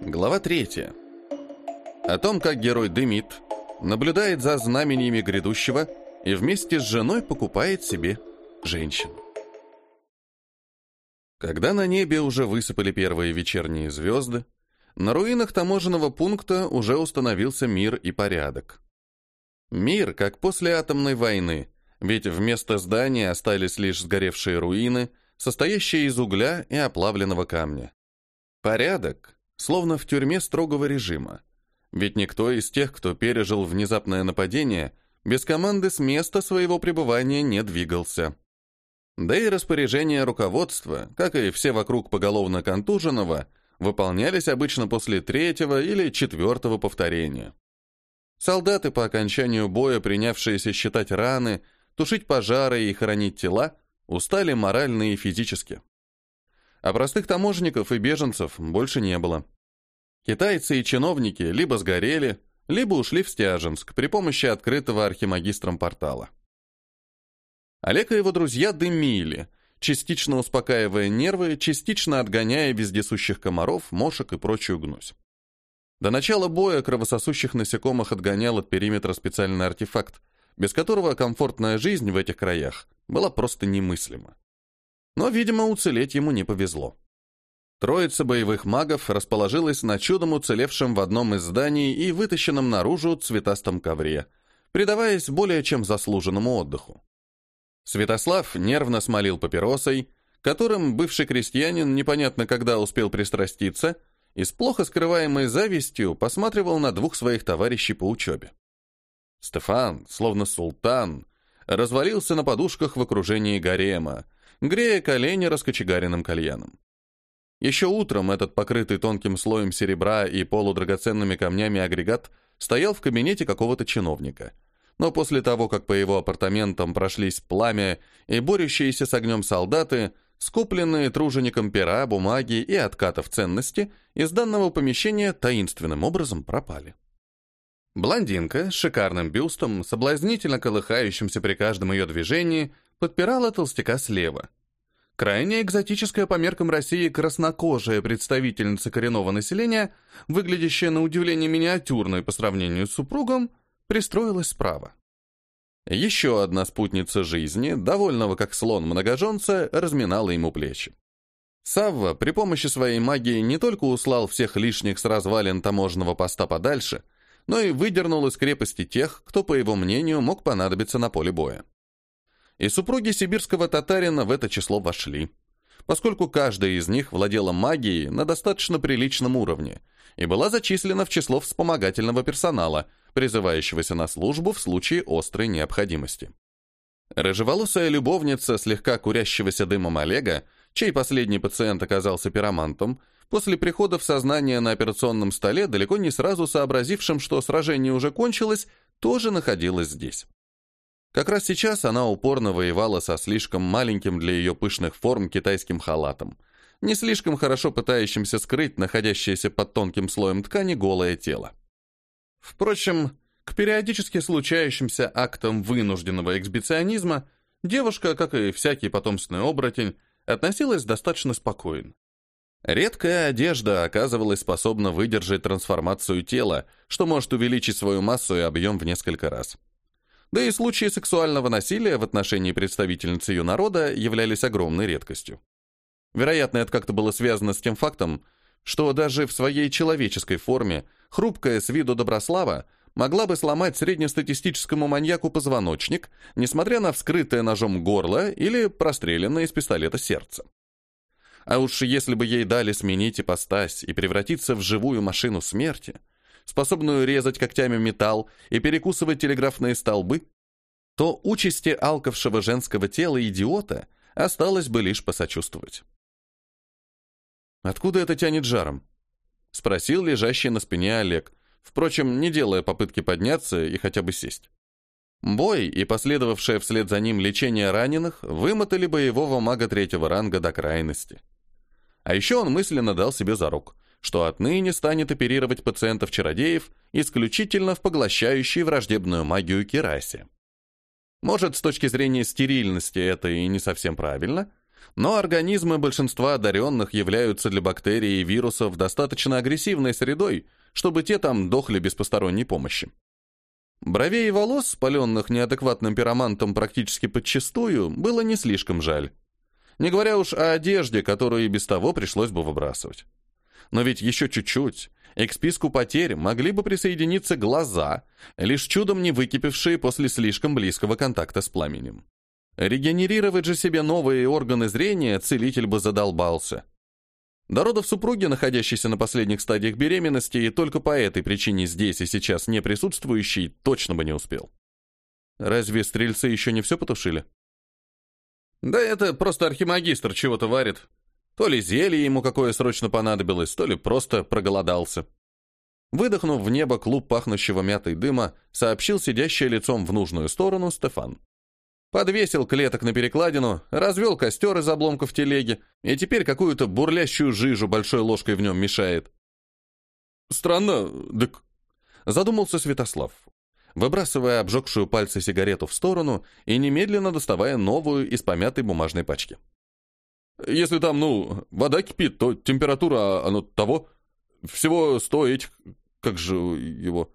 Глава 3. О том, как герой дымит, наблюдает за знамениями грядущего и вместе с женой покупает себе женщину. Когда на небе уже высыпали первые вечерние звезды, на руинах таможенного пункта уже установился мир и порядок. Мир, как после атомной войны, ведь вместо здания остались лишь сгоревшие руины, состоящие из угля и оплавленного камня. Порядок, словно в тюрьме строгого режима, ведь никто из тех, кто пережил внезапное нападение, без команды с места своего пребывания не двигался. Да и распоряжения руководства, как и все вокруг поголовно контуженного, выполнялись обычно после третьего или четвертого повторения. Солдаты по окончанию боя, принявшиеся считать раны, тушить пожары и хоронить тела, устали морально и физически. А простых таможенников и беженцев больше не было. Китайцы и чиновники либо сгорели, либо ушли в Стяженск при помощи открытого архимагистром портала. Олег и его друзья дымили, частично успокаивая нервы, частично отгоняя вездесущих комаров, мошек и прочую гнусь. До начала боя кровососущих насекомых отгонял от периметра специальный артефакт, без которого комфортная жизнь в этих краях была просто немыслима. Но, видимо, уцелеть ему не повезло. Троица боевых магов расположилась на чудом уцелевшем в одном из зданий и вытащенном наружу цветастом ковре, предаваясь более чем заслуженному отдыху. Святослав нервно смолил папиросой, которым бывший крестьянин непонятно когда успел пристраститься, и с плохо скрываемой завистью посматривал на двух своих товарищей по учебе. Стефан, словно султан, развалился на подушках в окружении гарема, грея колени раскочегаренным кальяном. Еще утром этот покрытый тонким слоем серебра и полудрагоценными камнями агрегат стоял в кабинете какого-то чиновника – но после того, как по его апартаментам прошлись пламя и борющиеся с огнем солдаты, скупленные тружеником пера, бумаги и откатов ценности из данного помещения таинственным образом пропали. Блондинка с шикарным бюстом, соблазнительно колыхающимся при каждом ее движении, подпирала толстяка слева. Крайне экзотическая по меркам России краснокожая представительница коренного населения, выглядящая на удивление миниатюрной по сравнению с супругом, пристроилась справа. Еще одна спутница жизни, довольного как слон многоженца, разминала ему плечи. Савва при помощи своей магии не только услал всех лишних с развалин таможенного поста подальше, но и выдернул из крепости тех, кто, по его мнению, мог понадобиться на поле боя. И супруги сибирского татарина в это число вошли, поскольку каждая из них владела магией на достаточно приличном уровне и была зачислена в число вспомогательного персонала, призывающегося на службу в случае острой необходимости. Рыжеволосая любовница слегка курящегося дымом Олега, чей последний пациент оказался пиромантом, после прихода в сознание на операционном столе, далеко не сразу сообразившим, что сражение уже кончилось, тоже находилась здесь. Как раз сейчас она упорно воевала со слишком маленьким для ее пышных форм китайским халатом, не слишком хорошо пытающимся скрыть находящееся под тонким слоем ткани голое тело. Впрочем, к периодически случающимся актам вынужденного эксбиционизма девушка, как и всякий потомственный оборотень, относилась достаточно спокойно. Редкая одежда оказывалась способна выдержать трансформацию тела, что может увеличить свою массу и объем в несколько раз. Да и случаи сексуального насилия в отношении представительницы ее народа являлись огромной редкостью. Вероятно, это как-то было связано с тем фактом, что даже в своей человеческой форме хрупкая с виду Доброслава могла бы сломать среднестатистическому маньяку позвоночник, несмотря на вскрытое ножом горло или простреленное из пистолета сердце. А уж если бы ей дали сменить ипостась и превратиться в живую машину смерти, способную резать когтями металл и перекусывать телеграфные столбы, то участи алкавшего женского тела идиота осталось бы лишь посочувствовать. «Откуда это тянет жаром?» — спросил лежащий на спине Олег, впрочем, не делая попытки подняться и хотя бы сесть. Бой и последовавшее вслед за ним лечение раненых вымотали боевого мага третьего ранга до крайности. А еще он мысленно дал себе зарок, что отныне станет оперировать пациентов-чародеев исключительно в поглощающей враждебную магию керасе. Может, с точки зрения стерильности это и не совсем правильно, Но организмы большинства одаренных являются для бактерий и вирусов достаточно агрессивной средой, чтобы те там дохли без посторонней помощи. Бровей и волос, спаленных неадекватным пиромантом практически подчистую, было не слишком жаль. Не говоря уж о одежде, которую и без того пришлось бы выбрасывать. Но ведь еще чуть-чуть, и к списку потерь могли бы присоединиться глаза, лишь чудом не выкипевшие после слишком близкого контакта с пламенем. Регенерировать же себе новые органы зрения целитель бы задолбался. До родов супруги, находящейся на последних стадиях беременности, и только по этой причине здесь и сейчас не присутствующий, точно бы не успел. Разве стрельцы еще не все потушили? Да это просто архимагистр чего-то варит. То ли зелье ему какое срочно понадобилось, то ли просто проголодался. Выдохнув в небо клуб пахнущего мятой дыма, сообщил сидящий лицом в нужную сторону Стефан. Подвесил клеток на перекладину, развел костер из обломков телеги, и теперь какую-то бурлящую жижу большой ложкой в нем мешает. «Странно, дык...» Задумался Святослав, выбрасывая обжегшую пальцы сигарету в сторону и немедленно доставая новую из помятой бумажной пачки. «Если там, ну, вода кипит, то температура, оно того, всего сто этих... как же его...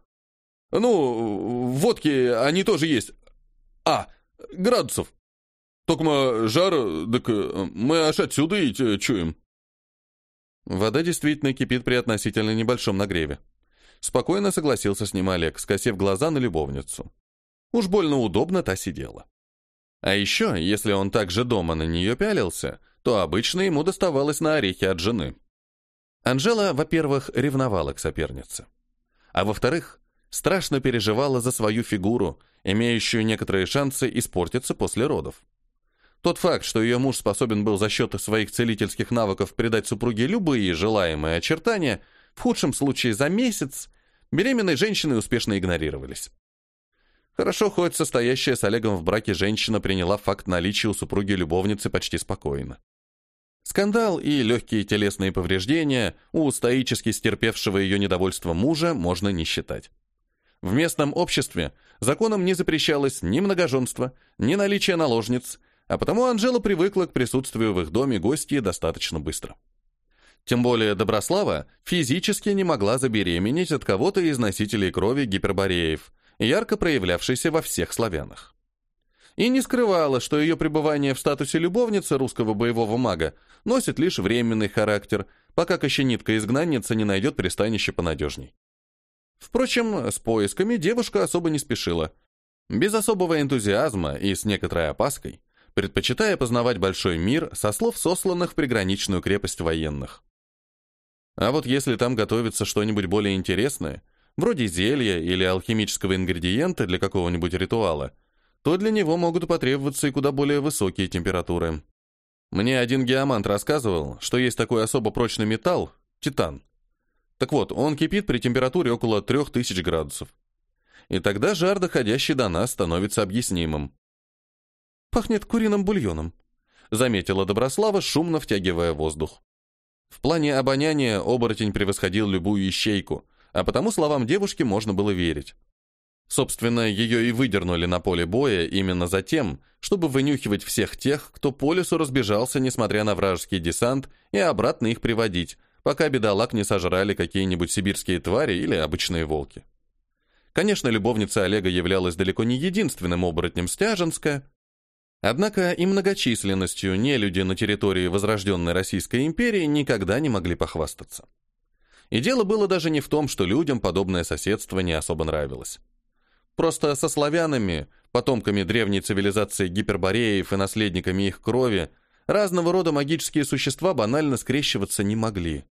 Ну, водки, они тоже есть. А, градусов. Только жар, так э, мы аж отсюда и чуем. Вода действительно кипит при относительно небольшом нагреве. Спокойно согласился с ним Олег, скосив глаза на любовницу. Уж больно удобно та сидела. А еще, если он также дома на нее пялился, то обычно ему доставалось на орехи от жены. Анжела, во-первых, ревновала к сопернице. А во-вторых, страшно переживала за свою фигуру, имеющую некоторые шансы испортиться после родов. Тот факт, что ее муж способен был за счет своих целительских навыков придать супруге любые желаемые очертания, в худшем случае за месяц, беременной женщины успешно игнорировались. Хорошо, хоть состоящая с Олегом в браке женщина приняла факт наличия у супруги любовницы почти спокойно. Скандал и легкие телесные повреждения у стоически стерпевшего ее недовольства мужа можно не считать. В местном обществе законом не запрещалось ни многоженство, ни наличие наложниц, а потому Анжела привыкла к присутствию в их доме гостей достаточно быстро. Тем более Доброслава физически не могла забеременеть от кого-то из носителей крови гипербореев, ярко проявлявшейся во всех славянах. И не скрывала, что ее пребывание в статусе любовницы русского боевого мага носит лишь временный характер, пока кощенитка-изгнанница не найдет пристанище понадежней. Впрочем, с поисками девушка особо не спешила. Без особого энтузиазма и с некоторой опаской, предпочитая познавать большой мир со слов сосланных в приграничную крепость военных. А вот если там готовится что-нибудь более интересное, вроде зелья или алхимического ингредиента для какого-нибудь ритуала, то для него могут потребоваться и куда более высокие температуры. Мне один геомант рассказывал, что есть такой особо прочный металл – титан – так вот, он кипит при температуре около 3000 градусов. И тогда жар, доходящий до нас, становится объяснимым. «Пахнет куриным бульоном», — заметила Доброслава, шумно втягивая воздух. В плане обоняния оборотень превосходил любую ищейку, а потому словам девушки можно было верить. Собственно, ее и выдернули на поле боя именно за тем, чтобы вынюхивать всех тех, кто по лесу разбежался, несмотря на вражеский десант, и обратно их приводить, пока бедолаг не сожрали какие-нибудь сибирские твари или обычные волки. Конечно, любовница Олега являлась далеко не единственным оборотнем Стяженска, однако и многочисленностью нелюди на территории возрожденной Российской империи никогда не могли похвастаться. И дело было даже не в том, что людям подобное соседство не особо нравилось. Просто со славянами, потомками древней цивилизации гипербореев и наследниками их крови, разного рода магические существа банально скрещиваться не могли.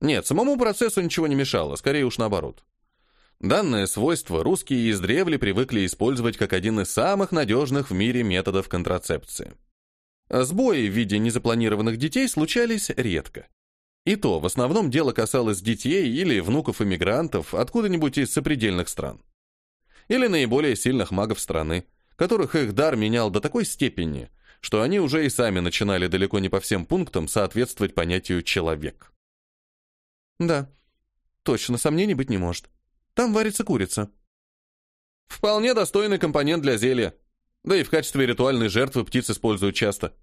Нет, самому процессу ничего не мешало, скорее уж наоборот. Данное свойство русские издревле привыкли использовать как один из самых надежных в мире методов контрацепции. Сбои в виде незапланированных детей случались редко. И то, в основном, дело касалось детей или внуков иммигрантов откуда-нибудь из сопредельных стран. Или наиболее сильных магов страны, которых их дар менял до такой степени, что они уже и сами начинали далеко не по всем пунктам соответствовать понятию «человек». Да, точно, сомнений быть не может. Там варится курица. Вполне достойный компонент для зелья. Да и в качестве ритуальной жертвы птиц используют часто.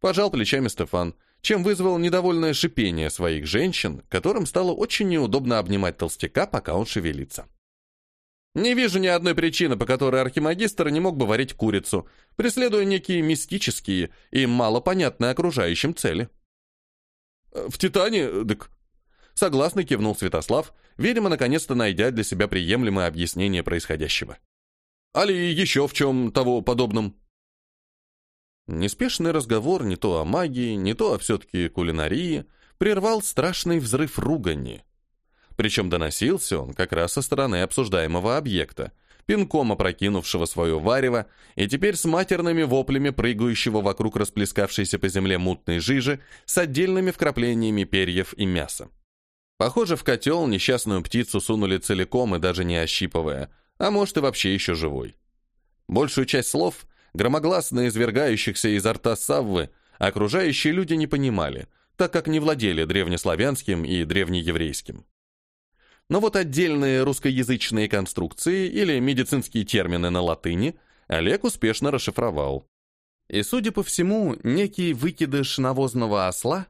Пожал плечами Стефан, чем вызвал недовольное шипение своих женщин, которым стало очень неудобно обнимать толстяка, пока он шевелится. Не вижу ни одной причины, по которой архимагистр не мог бы варить курицу, преследуя некие мистические и малопонятные окружающим цели. «В Титане, дык...» Согласно кивнул Святослав, видимо, наконец-то найдя для себя приемлемое объяснение происходящего. «Али еще в чем того подобном?» Неспешный разговор не то о магии, не то о все-таки кулинарии прервал страшный взрыв ругани. Причем доносился он как раз со стороны обсуждаемого объекта, пинком опрокинувшего свое варево и теперь с матерными воплями прыгающего вокруг расплескавшейся по земле мутной жижи с отдельными вкраплениями перьев и мяса. Похоже, в котел несчастную птицу сунули целиком и даже не ощипывая, а может и вообще еще живой. Большую часть слов громогласно извергающихся изо рта Саввы, окружающие люди не понимали, так как не владели древнеславянским и древнееврейским. Но вот отдельные русскоязычные конструкции или медицинские термины на латыни Олег успешно расшифровал. И, судя по всему, некий выкидыш навозного осла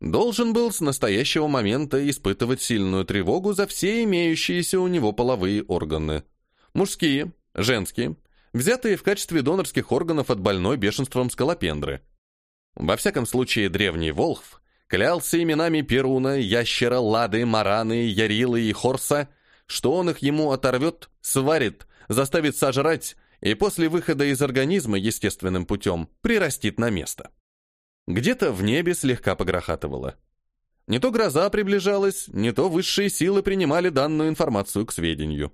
должен был с настоящего момента испытывать сильную тревогу за все имеющиеся у него половые органы. Мужские, женские, взятые в качестве донорских органов от больной бешенством скалопендры. Во всяком случае, древний Волхв клялся именами Перуна, Ящера, Лады, Мараны, Ярилы и Хорса, что он их ему оторвет, сварит, заставит сожрать и после выхода из организма естественным путем прирастит на место. Где-то в небе слегка погрохатывало. Не то гроза приближалась, не то высшие силы принимали данную информацию к сведению.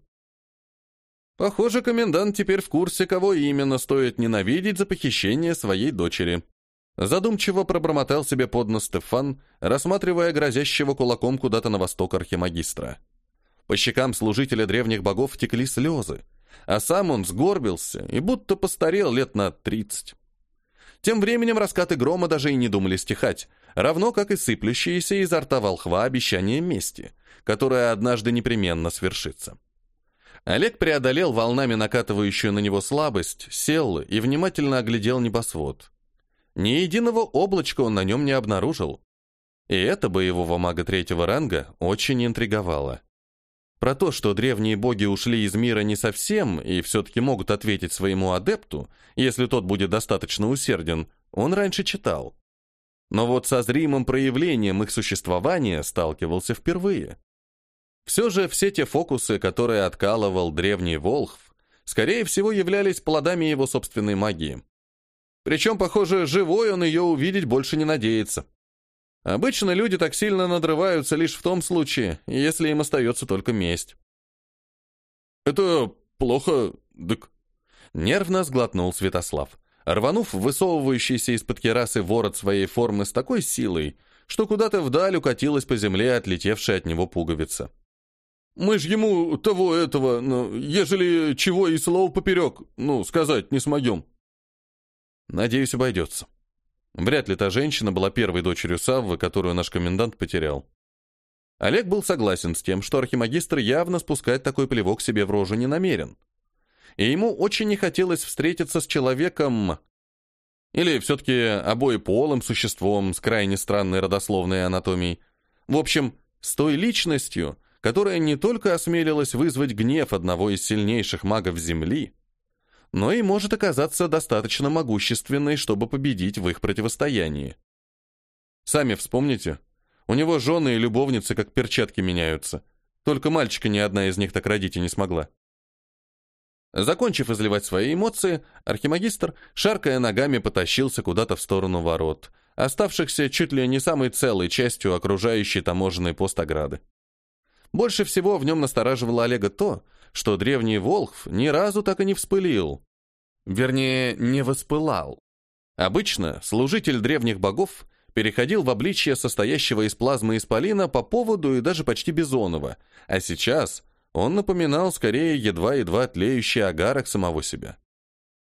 Похоже, комендант теперь в курсе, кого именно стоит ненавидеть за похищение своей дочери. Задумчиво пробормотал себе под нос Стефан, рассматривая грозящего кулаком куда-то на восток архимагистра. По щекам служителя древних богов текли слезы, а сам он сгорбился и будто постарел лет на тридцать. Тем временем раскаты грома даже и не думали стихать, равно как и сыплющиеся изо рта волхва обещания мести, которое однажды непременно свершится. Олег преодолел волнами накатывающую на него слабость, сел и внимательно оглядел небосвод. Ни единого облачка он на нем не обнаружил. И это боевого мага третьего ранга очень интриговало. Про то, что древние боги ушли из мира не совсем и все-таки могут ответить своему адепту, если тот будет достаточно усерден, он раньше читал. Но вот со зримым проявлением их существования сталкивался впервые. Все же все те фокусы, которые откалывал древний Волхв, скорее всего являлись плодами его собственной магии. Причем, похоже, живой он ее увидеть больше не надеется. Обычно люди так сильно надрываются лишь в том случае, если им остается только месть. «Это плохо, дык», — нервно сглотнул Святослав, рванув высовывающийся из-под керасы ворот своей формы с такой силой, что куда-то вдаль укатилась по земле отлетевшая от него пуговица. Мы ж ему того этого, ну, ежели чего и слова поперек, ну, сказать не смогем. Надеюсь, обойдется. Вряд ли та женщина была первой дочерью Саввы, которую наш комендант потерял. Олег был согласен с тем, что архимагистр явно спускать такой плевок себе в рожу не намерен. И ему очень не хотелось встретиться с человеком... Или все-таки обоеполым существом с крайне странной родословной анатомией. В общем, с той личностью, которая не только осмелилась вызвать гнев одного из сильнейших магов Земли, но и может оказаться достаточно могущественной, чтобы победить в их противостоянии. Сами вспомните, у него жены и любовницы как перчатки меняются, только мальчика ни одна из них так родить и не смогла. Закончив изливать свои эмоции, архимагистр, шаркая ногами, потащился куда-то в сторону ворот, оставшихся чуть ли не самой целой частью окружающей таможенной пост ограды. Больше всего в нем настораживало Олега то, что древний Волхв ни разу так и не вспылил. Вернее, не воспылал. Обычно служитель древних богов переходил в обличье состоящего из плазмы исполина по поводу и даже почти бизонова, а сейчас он напоминал скорее едва-едва тлеющий агарок самого себя.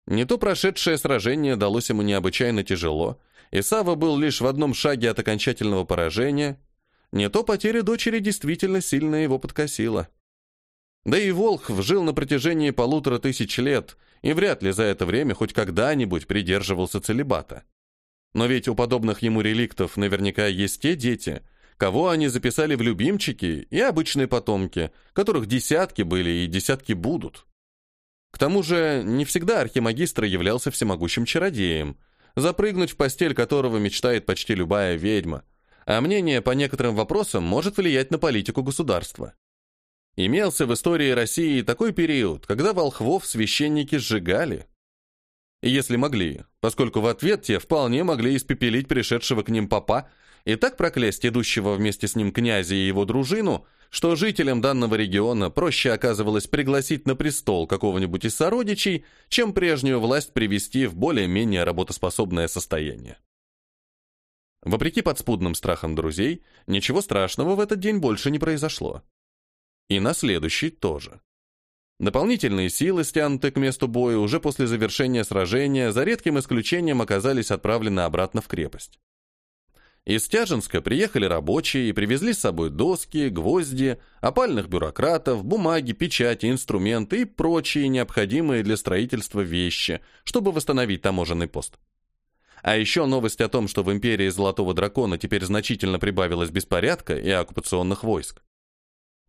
Не то прошедшее сражение далось ему необычайно тяжело, и Сава был лишь в одном шаге от окончательного поражения, не то потеря дочери действительно сильно его подкосила. Да и Волхв жил на протяжении полутора тысяч лет и вряд ли за это время хоть когда-нибудь придерживался целебата. Но ведь у подобных ему реликтов наверняка есть те дети, кого они записали в любимчики, и обычные потомки, которых десятки были и десятки будут. К тому же, не всегда архимагистр являлся всемогущим чародеем, запрыгнуть в постель которого мечтает почти любая ведьма, а мнение по некоторым вопросам может влиять на политику государства. Имелся в истории России такой период, когда волхвов священники сжигали. Если могли, поскольку в ответ те вполне могли испепелить пришедшего к ним папа и так проклясть идущего вместе с ним князя и его дружину, что жителям данного региона проще оказывалось пригласить на престол какого-нибудь из сородичей, чем прежнюю власть привести в более-менее работоспособное состояние. Вопреки подспудным страхам друзей, ничего страшного в этот день больше не произошло. И на следующий тоже. Дополнительные силы, стянутые к месту боя, уже после завершения сражения, за редким исключением оказались отправлены обратно в крепость. Из Тяжинска приехали рабочие и привезли с собой доски, гвозди, опальных бюрократов, бумаги, печати, инструменты и прочие необходимые для строительства вещи, чтобы восстановить таможенный пост. А еще новость о том, что в империи Золотого Дракона теперь значительно прибавилось беспорядка и оккупационных войск.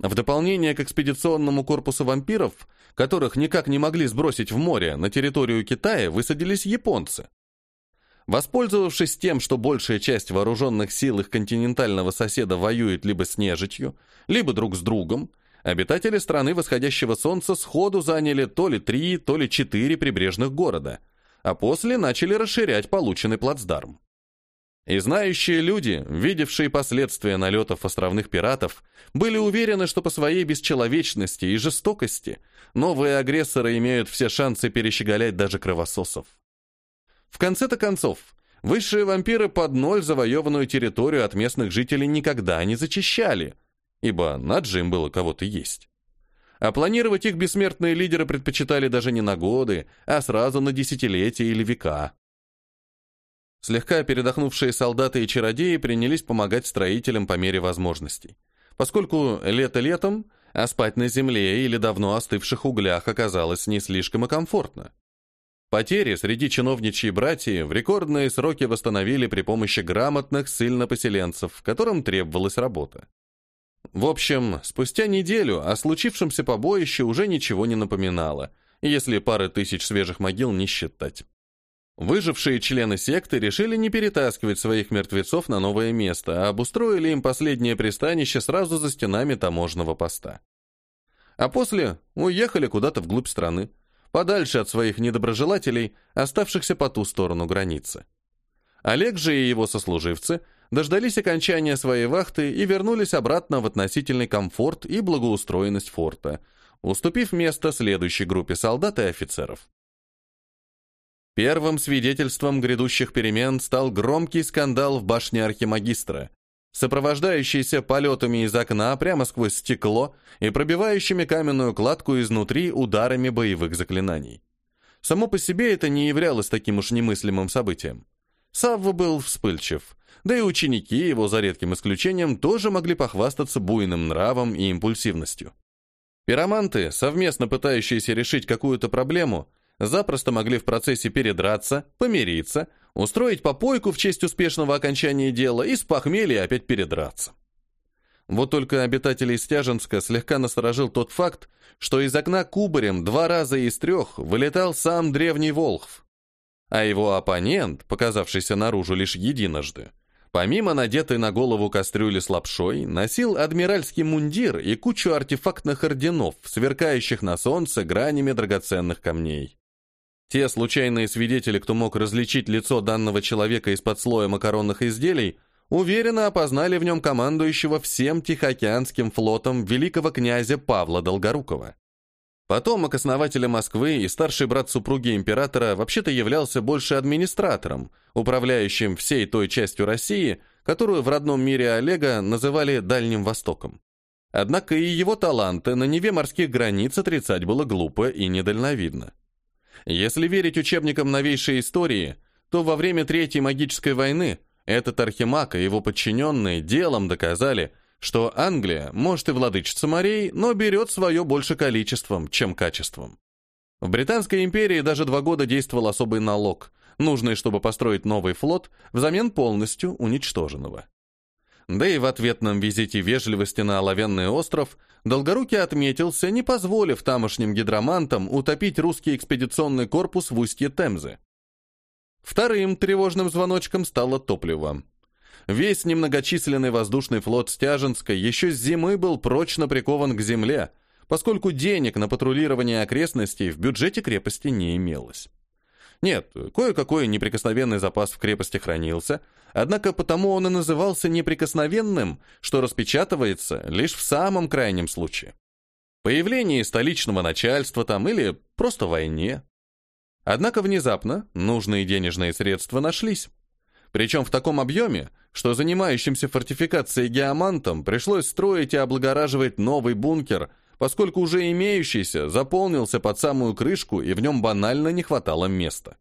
В дополнение к экспедиционному корпусу вампиров, которых никак не могли сбросить в море, на территорию Китая высадились японцы. Воспользовавшись тем, что большая часть вооруженных сил их континентального соседа воюет либо с нежитью, либо друг с другом, обитатели страны восходящего солнца сходу заняли то ли три, то ли четыре прибрежных города, а после начали расширять полученный плацдарм. И знающие люди, видевшие последствия налетов островных пиратов, были уверены, что по своей бесчеловечности и жестокости новые агрессоры имеют все шансы перещеголять даже кровососов. В конце-то концов, высшие вампиры под ноль завоеванную территорию от местных жителей никогда не зачищали, ибо над же им было кого-то есть. А планировать их бессмертные лидеры предпочитали даже не на годы, а сразу на десятилетия или века. Слегка передохнувшие солдаты и чародеи принялись помогать строителям по мере возможностей. Поскольку лето летом, а спать на земле или давно остывших углях оказалось не слишком и комфортно. Потери среди чиновничьей братьи в рекордные сроки восстановили при помощи грамотных ссыльно-поселенцев, которым требовалась работа. В общем, спустя неделю о случившемся побоище уже ничего не напоминало, если пары тысяч свежих могил не считать. Выжившие члены секты решили не перетаскивать своих мертвецов на новое место, а обустроили им последнее пристанище сразу за стенами таможенного поста. А после уехали куда-то вглубь страны, подальше от своих недоброжелателей, оставшихся по ту сторону границы. Олег же и его сослуживцы дождались окончания своей вахты и вернулись обратно в относительный комфорт и благоустроенность форта, уступив место следующей группе солдат и офицеров. Первым свидетельством грядущих перемен стал громкий скандал в башне архимагистра, сопровождающийся полетами из окна прямо сквозь стекло и пробивающими каменную кладку изнутри ударами боевых заклинаний. Само по себе это не являлось таким уж немыслимым событием. Савва был вспыльчив, да и ученики его, за редким исключением, тоже могли похвастаться буйным нравом и импульсивностью. Пироманты, совместно пытающиеся решить какую-то проблему, запросто могли в процессе передраться, помириться, устроить попойку в честь успешного окончания дела и с похмелья опять передраться. Вот только обитателей Стяженска слегка насторожил тот факт, что из окна кубарем два раза из трех вылетал сам древний Волхв, а его оппонент, показавшийся наружу лишь единожды, помимо надетой на голову кастрюли с лапшой, носил адмиральский мундир и кучу артефактных орденов, сверкающих на солнце гранями драгоценных камней. Те случайные свидетели, кто мог различить лицо данного человека из-под слоя макаронных изделий, уверенно опознали в нем командующего всем Тихоокеанским флотом великого князя Павла Долгорукова. Потомок основателя Москвы и старший брат супруги императора вообще-то являлся больше администратором, управляющим всей той частью России, которую в родном мире Олега называли Дальним Востоком. Однако и его таланты на Неве морских границ отрицать было глупо и недальновидно. Если верить учебникам новейшей истории, то во время Третьей магической войны этот архимаг и его подчиненные делом доказали, что Англия, может и владычица морей, но берет свое больше количеством, чем качеством. В Британской империи даже два года действовал особый налог, нужной, чтобы построить новый флот, взамен полностью уничтоженного. Да и в ответном визите вежливости на Оловянный остров Долгорукий отметился, не позволив тамошним гидромантам утопить русский экспедиционный корпус в устье Темзы. Вторым тревожным звоночком стало топливо. Весь немногочисленный воздушный флот Стяженска еще с зимы был прочно прикован к земле, поскольку денег на патрулирование окрестностей в бюджете крепости не имелось. Нет, кое-какой неприкосновенный запас в крепости хранился, однако потому он и назывался неприкосновенным, что распечатывается лишь в самом крайнем случае. Появление столичного начальства там или просто войне. Однако внезапно нужные денежные средства нашлись. Причем в таком объеме, что занимающимся фортификацией геомантам пришлось строить и облагораживать новый бункер, поскольку уже имеющийся заполнился под самую крышку и в нем банально не хватало места.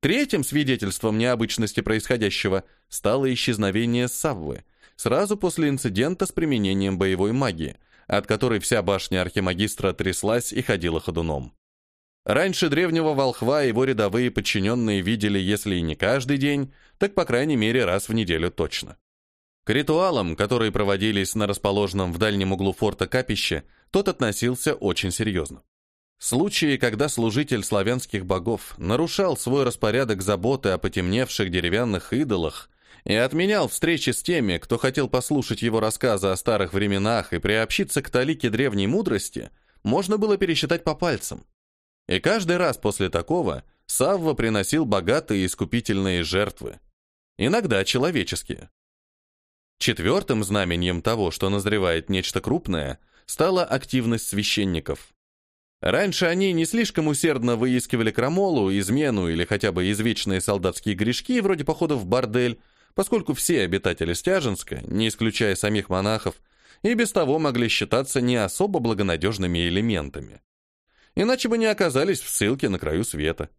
Третьим свидетельством необычности происходящего стало исчезновение Саввы, сразу после инцидента с применением боевой магии, от которой вся башня архимагистра тряслась и ходила ходуном. Раньше древнего волхва его рядовые подчиненные видели, если и не каждый день, так по крайней мере раз в неделю точно. К ритуалам, которые проводились на расположенном в дальнем углу форта капище, тот относился очень серьезно. Случаи, когда служитель славянских богов нарушал свой распорядок заботы о потемневших деревянных идолах и отменял встречи с теми, кто хотел послушать его рассказы о старых временах и приобщиться к талике древней мудрости, можно было пересчитать по пальцам. И каждый раз после такого Савва приносил богатые искупительные жертвы. Иногда человеческие. Четвертым знаменем того, что назревает нечто крупное, стала активность священников. Раньше они не слишком усердно выискивали крамолу, измену или хотя бы извечные солдатские грешки, вроде походов в бордель, поскольку все обитатели Стяженска, не исключая самих монахов, и без того могли считаться не особо благонадежными элементами иначе бы не оказались в ссылке на краю света.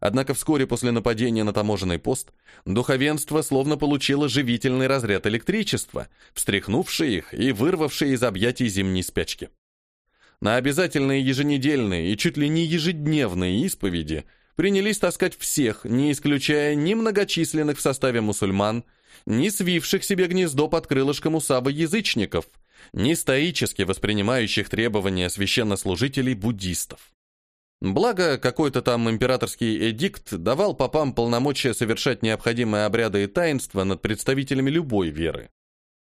Однако вскоре после нападения на таможенный пост духовенство словно получило живительный разряд электричества, встряхнувший их и вырвавший из объятий зимней спячки. На обязательные еженедельные и чуть ли не ежедневные исповеди принялись таскать всех, не исключая ни многочисленных в составе мусульман, ни свивших себе гнездо под крылышком усаба язычников – ни стоически воспринимающих требования священнослужителей буддистов. Благо, какой-то там императорский эдикт давал попам полномочия совершать необходимые обряды и таинства над представителями любой веры.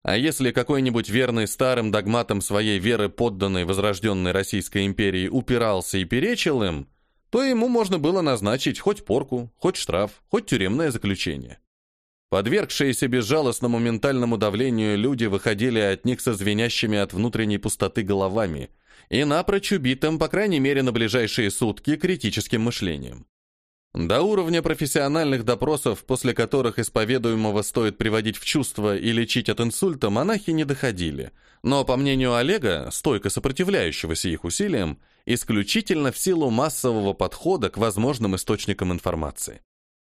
А если какой-нибудь верный старым догматам своей веры подданный возрожденной Российской империи упирался и перечил им, то ему можно было назначить хоть порку, хоть штраф, хоть тюремное заключение. Подвергшиеся безжалостному ментальному давлению люди выходили от них со звенящими от внутренней пустоты головами и напрочь убитым, по крайней мере, на ближайшие сутки, критическим мышлением. До уровня профессиональных допросов, после которых исповедуемого стоит приводить в чувство и лечить от инсульта, монахи не доходили, но, по мнению Олега, стойко сопротивляющегося их усилиям, исключительно в силу массового подхода к возможным источникам информации.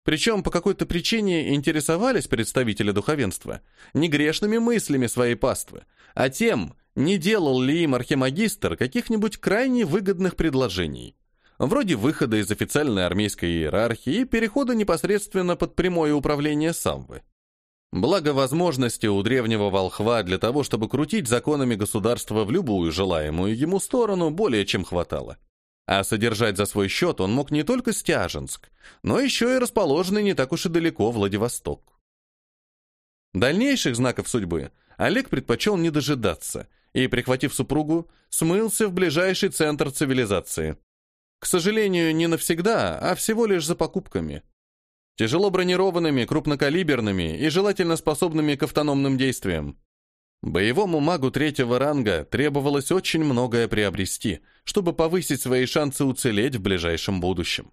Причем по какой-то причине интересовались представители духовенства не грешными мыслями своей паствы, а тем, не делал ли им архимагистр каких-нибудь крайне выгодных предложений, вроде выхода из официальной армейской иерархии и перехода непосредственно под прямое управление самвы. Благо возможности у древнего волхва для того, чтобы крутить законами государства в любую желаемую ему сторону, более чем хватало. А содержать за свой счет он мог не только Стяженск, но еще и расположенный не так уж и далеко Владивосток. Дальнейших знаков судьбы Олег предпочел не дожидаться и, прихватив супругу, смылся в ближайший центр цивилизации. К сожалению, не навсегда, а всего лишь за покупками. Тяжело бронированными, крупнокалиберными и желательно способными к автономным действиям. Боевому магу третьего ранга требовалось очень многое приобрести, чтобы повысить свои шансы уцелеть в ближайшем будущем.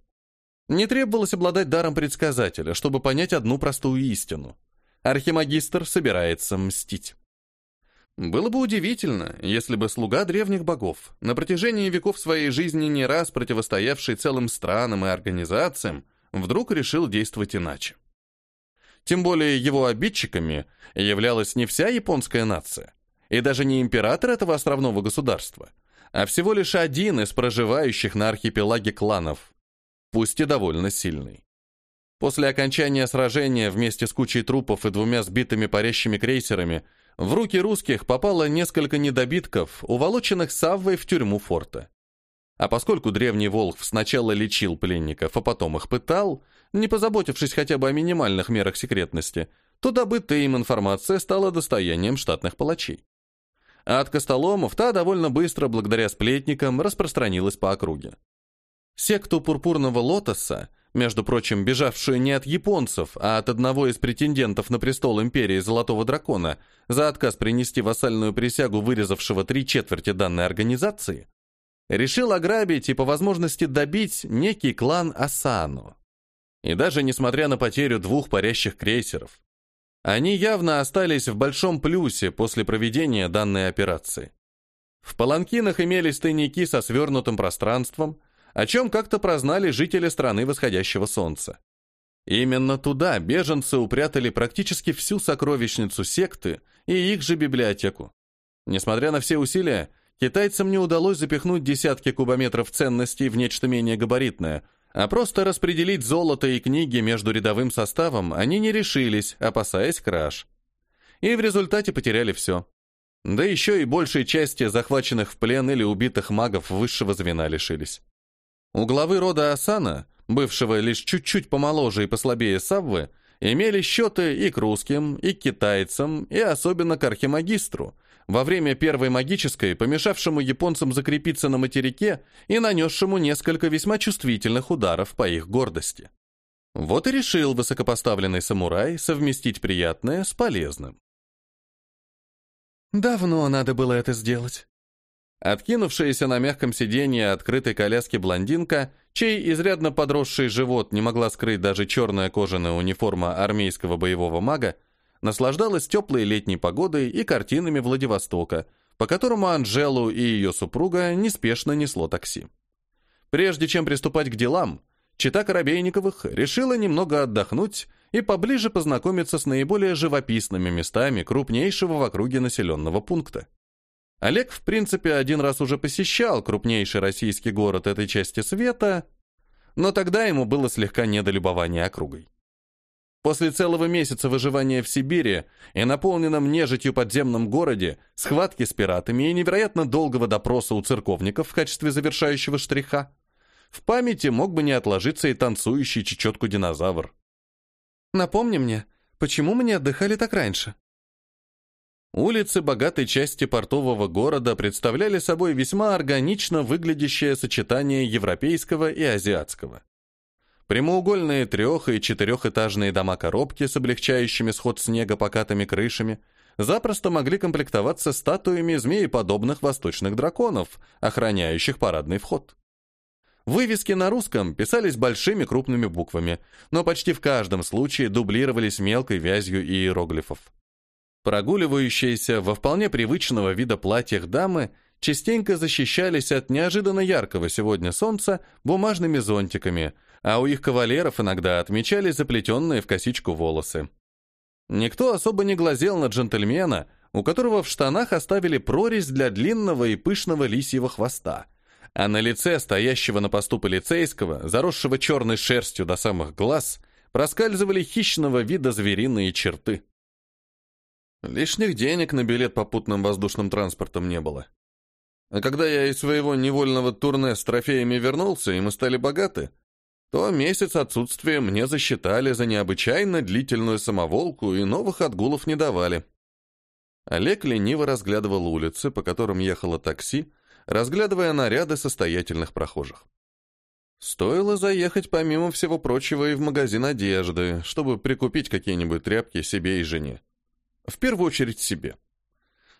Не требовалось обладать даром предсказателя, чтобы понять одну простую истину. Архимагистр собирается мстить. Было бы удивительно, если бы слуга древних богов, на протяжении веков своей жизни не раз противостоявший целым странам и организациям, вдруг решил действовать иначе. Тем более его обидчиками являлась не вся японская нация, и даже не император этого островного государства, а всего лишь один из проживающих на архипелаге кланов, пусть и довольно сильный. После окончания сражения вместе с кучей трупов и двумя сбитыми парящими крейсерами в руки русских попало несколько недобитков, уволоченных Саввой в тюрьму форта. А поскольку древний Волхв сначала лечил пленников, а потом их пытал, не позаботившись хотя бы о минимальных мерах секретности, то добытая им информация стала достоянием штатных палачей. А от Костоломов та довольно быстро, благодаря сплетникам, распространилась по округе. Секту Пурпурного Лотоса, между прочим, бежавшую не от японцев, а от одного из претендентов на престол империи Золотого Дракона за отказ принести вассальную присягу вырезавшего три четверти данной организации, решил ограбить и по возможности добить некий клан Асану. И даже несмотря на потерю двух парящих крейсеров, они явно остались в большом плюсе после проведения данной операции. В паланкинах имелись тайники со свернутым пространством, о чем как-то прознали жители страны восходящего солнца. Именно туда беженцы упрятали практически всю сокровищницу секты и их же библиотеку. Несмотря на все усилия, китайцам не удалось запихнуть десятки кубометров ценностей в нечто менее габаритное, а просто распределить золото и книги между рядовым составом они не решились, опасаясь краж. И в результате потеряли все. Да еще и большей части захваченных в плен или убитых магов высшего звена лишились. У главы рода Асана, бывшего лишь чуть-чуть помоложе и послабее Саввы, имели счеты и к русским, и к китайцам, и особенно к архимагистру, во время первой магической, помешавшему японцам закрепиться на материке и нанесшему несколько весьма чувствительных ударов по их гордости. Вот и решил высокопоставленный самурай совместить приятное с полезным. «Давно надо было это сделать». Откинувшаяся на мягком сиденье открытой коляски блондинка, чей изрядно подросший живот не могла скрыть даже черная кожаная униформа армейского боевого мага, наслаждалась теплой летней погодой и картинами Владивостока, по которому Анжелу и ее супруга неспешно несло такси. Прежде чем приступать к делам, Чита Коробейниковых решила немного отдохнуть и поближе познакомиться с наиболее живописными местами крупнейшего в округе населенного пункта. Олег, в принципе, один раз уже посещал крупнейший российский город этой части света, но тогда ему было слегка недолюбование округой. После целого месяца выживания в Сибири и наполненном нежитью подземном городе, схватки с пиратами и невероятно долгого допроса у церковников в качестве завершающего штриха, в памяти мог бы не отложиться и танцующий чечетку динозавр. «Напомни мне, почему мы не отдыхали так раньше?» Улицы богатой части портового города представляли собой весьма органично выглядящее сочетание европейского и азиатского. Прямоугольные трех- и четырехэтажные дома-коробки с облегчающими сход снега покатыми крышами запросто могли комплектоваться статуями змееподобных восточных драконов, охраняющих парадный вход. Вывески на русском писались большими крупными буквами, но почти в каждом случае дублировались мелкой вязью иероглифов. Прогуливающиеся во вполне привычного вида платьях дамы частенько защищались от неожиданно яркого сегодня солнца бумажными зонтиками, а у их кавалеров иногда отмечали заплетенные в косичку волосы. Никто особо не глазел на джентльмена, у которого в штанах оставили прорезь для длинного и пышного лисьего хвоста, а на лице стоящего на посту полицейского, заросшего черной шерстью до самых глаз, проскальзывали хищного вида звериные черты. Лишних денег на билет попутным воздушным транспортом не было. А когда я из своего невольного турне с трофеями вернулся, и мы стали богаты, то месяц отсутствия мне засчитали за необычайно длительную самоволку и новых отгулов не давали. Олег лениво разглядывал улицы, по которым ехало такси, разглядывая наряды состоятельных прохожих. Стоило заехать, помимо всего прочего, и в магазин одежды, чтобы прикупить какие-нибудь тряпки себе и жене. В первую очередь себе.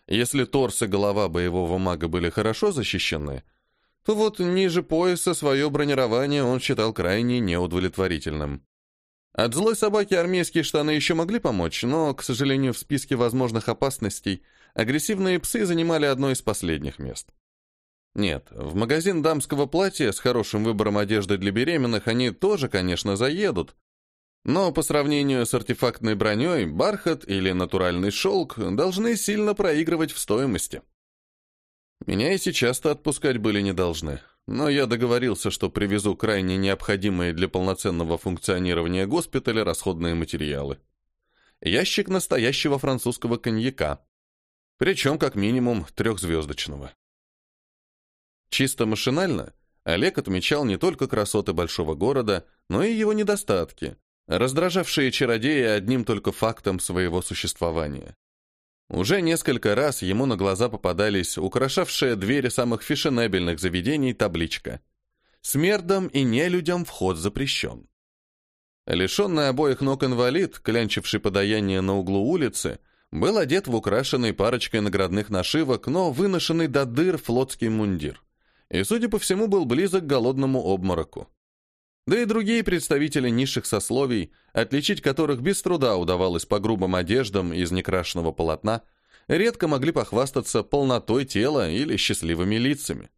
Если торс и голова боевого мага были хорошо защищены, то вот ниже пояса свое бронирование он считал крайне неудовлетворительным. От злой собаки армейские штаны еще могли помочь, но, к сожалению, в списке возможных опасностей агрессивные псы занимали одно из последних мест. Нет, в магазин дамского платья с хорошим выбором одежды для беременных они тоже, конечно, заедут, но по сравнению с артефактной броней, бархат или натуральный шелк должны сильно проигрывать в стоимости. Меня и сейчас-то отпускать были не должны. но я договорился, что привезу крайне необходимые для полноценного функционирования госпиталя расходные материалы. Ящик настоящего французского коньяка, причем как минимум трехзвездочного. Чисто машинально Олег отмечал не только красоты большого города, но и его недостатки, раздражавшие чародея одним только фактом своего существования. Уже несколько раз ему на глаза попадались украшавшие двери самых фешенебельных заведений табличка «Смердам и нелюдям вход запрещен». Лишенный обоих ног инвалид, клянчивший подаяние на углу улицы, был одет в украшенный парочкой наградных нашивок, но выношенный до дыр флотский мундир. И, судя по всему, был близок к голодному обмороку. Да и другие представители низших сословий, отличить которых без труда удавалось по грубым одеждам из некрашенного полотна, редко могли похвастаться полнотой тела или счастливыми лицами.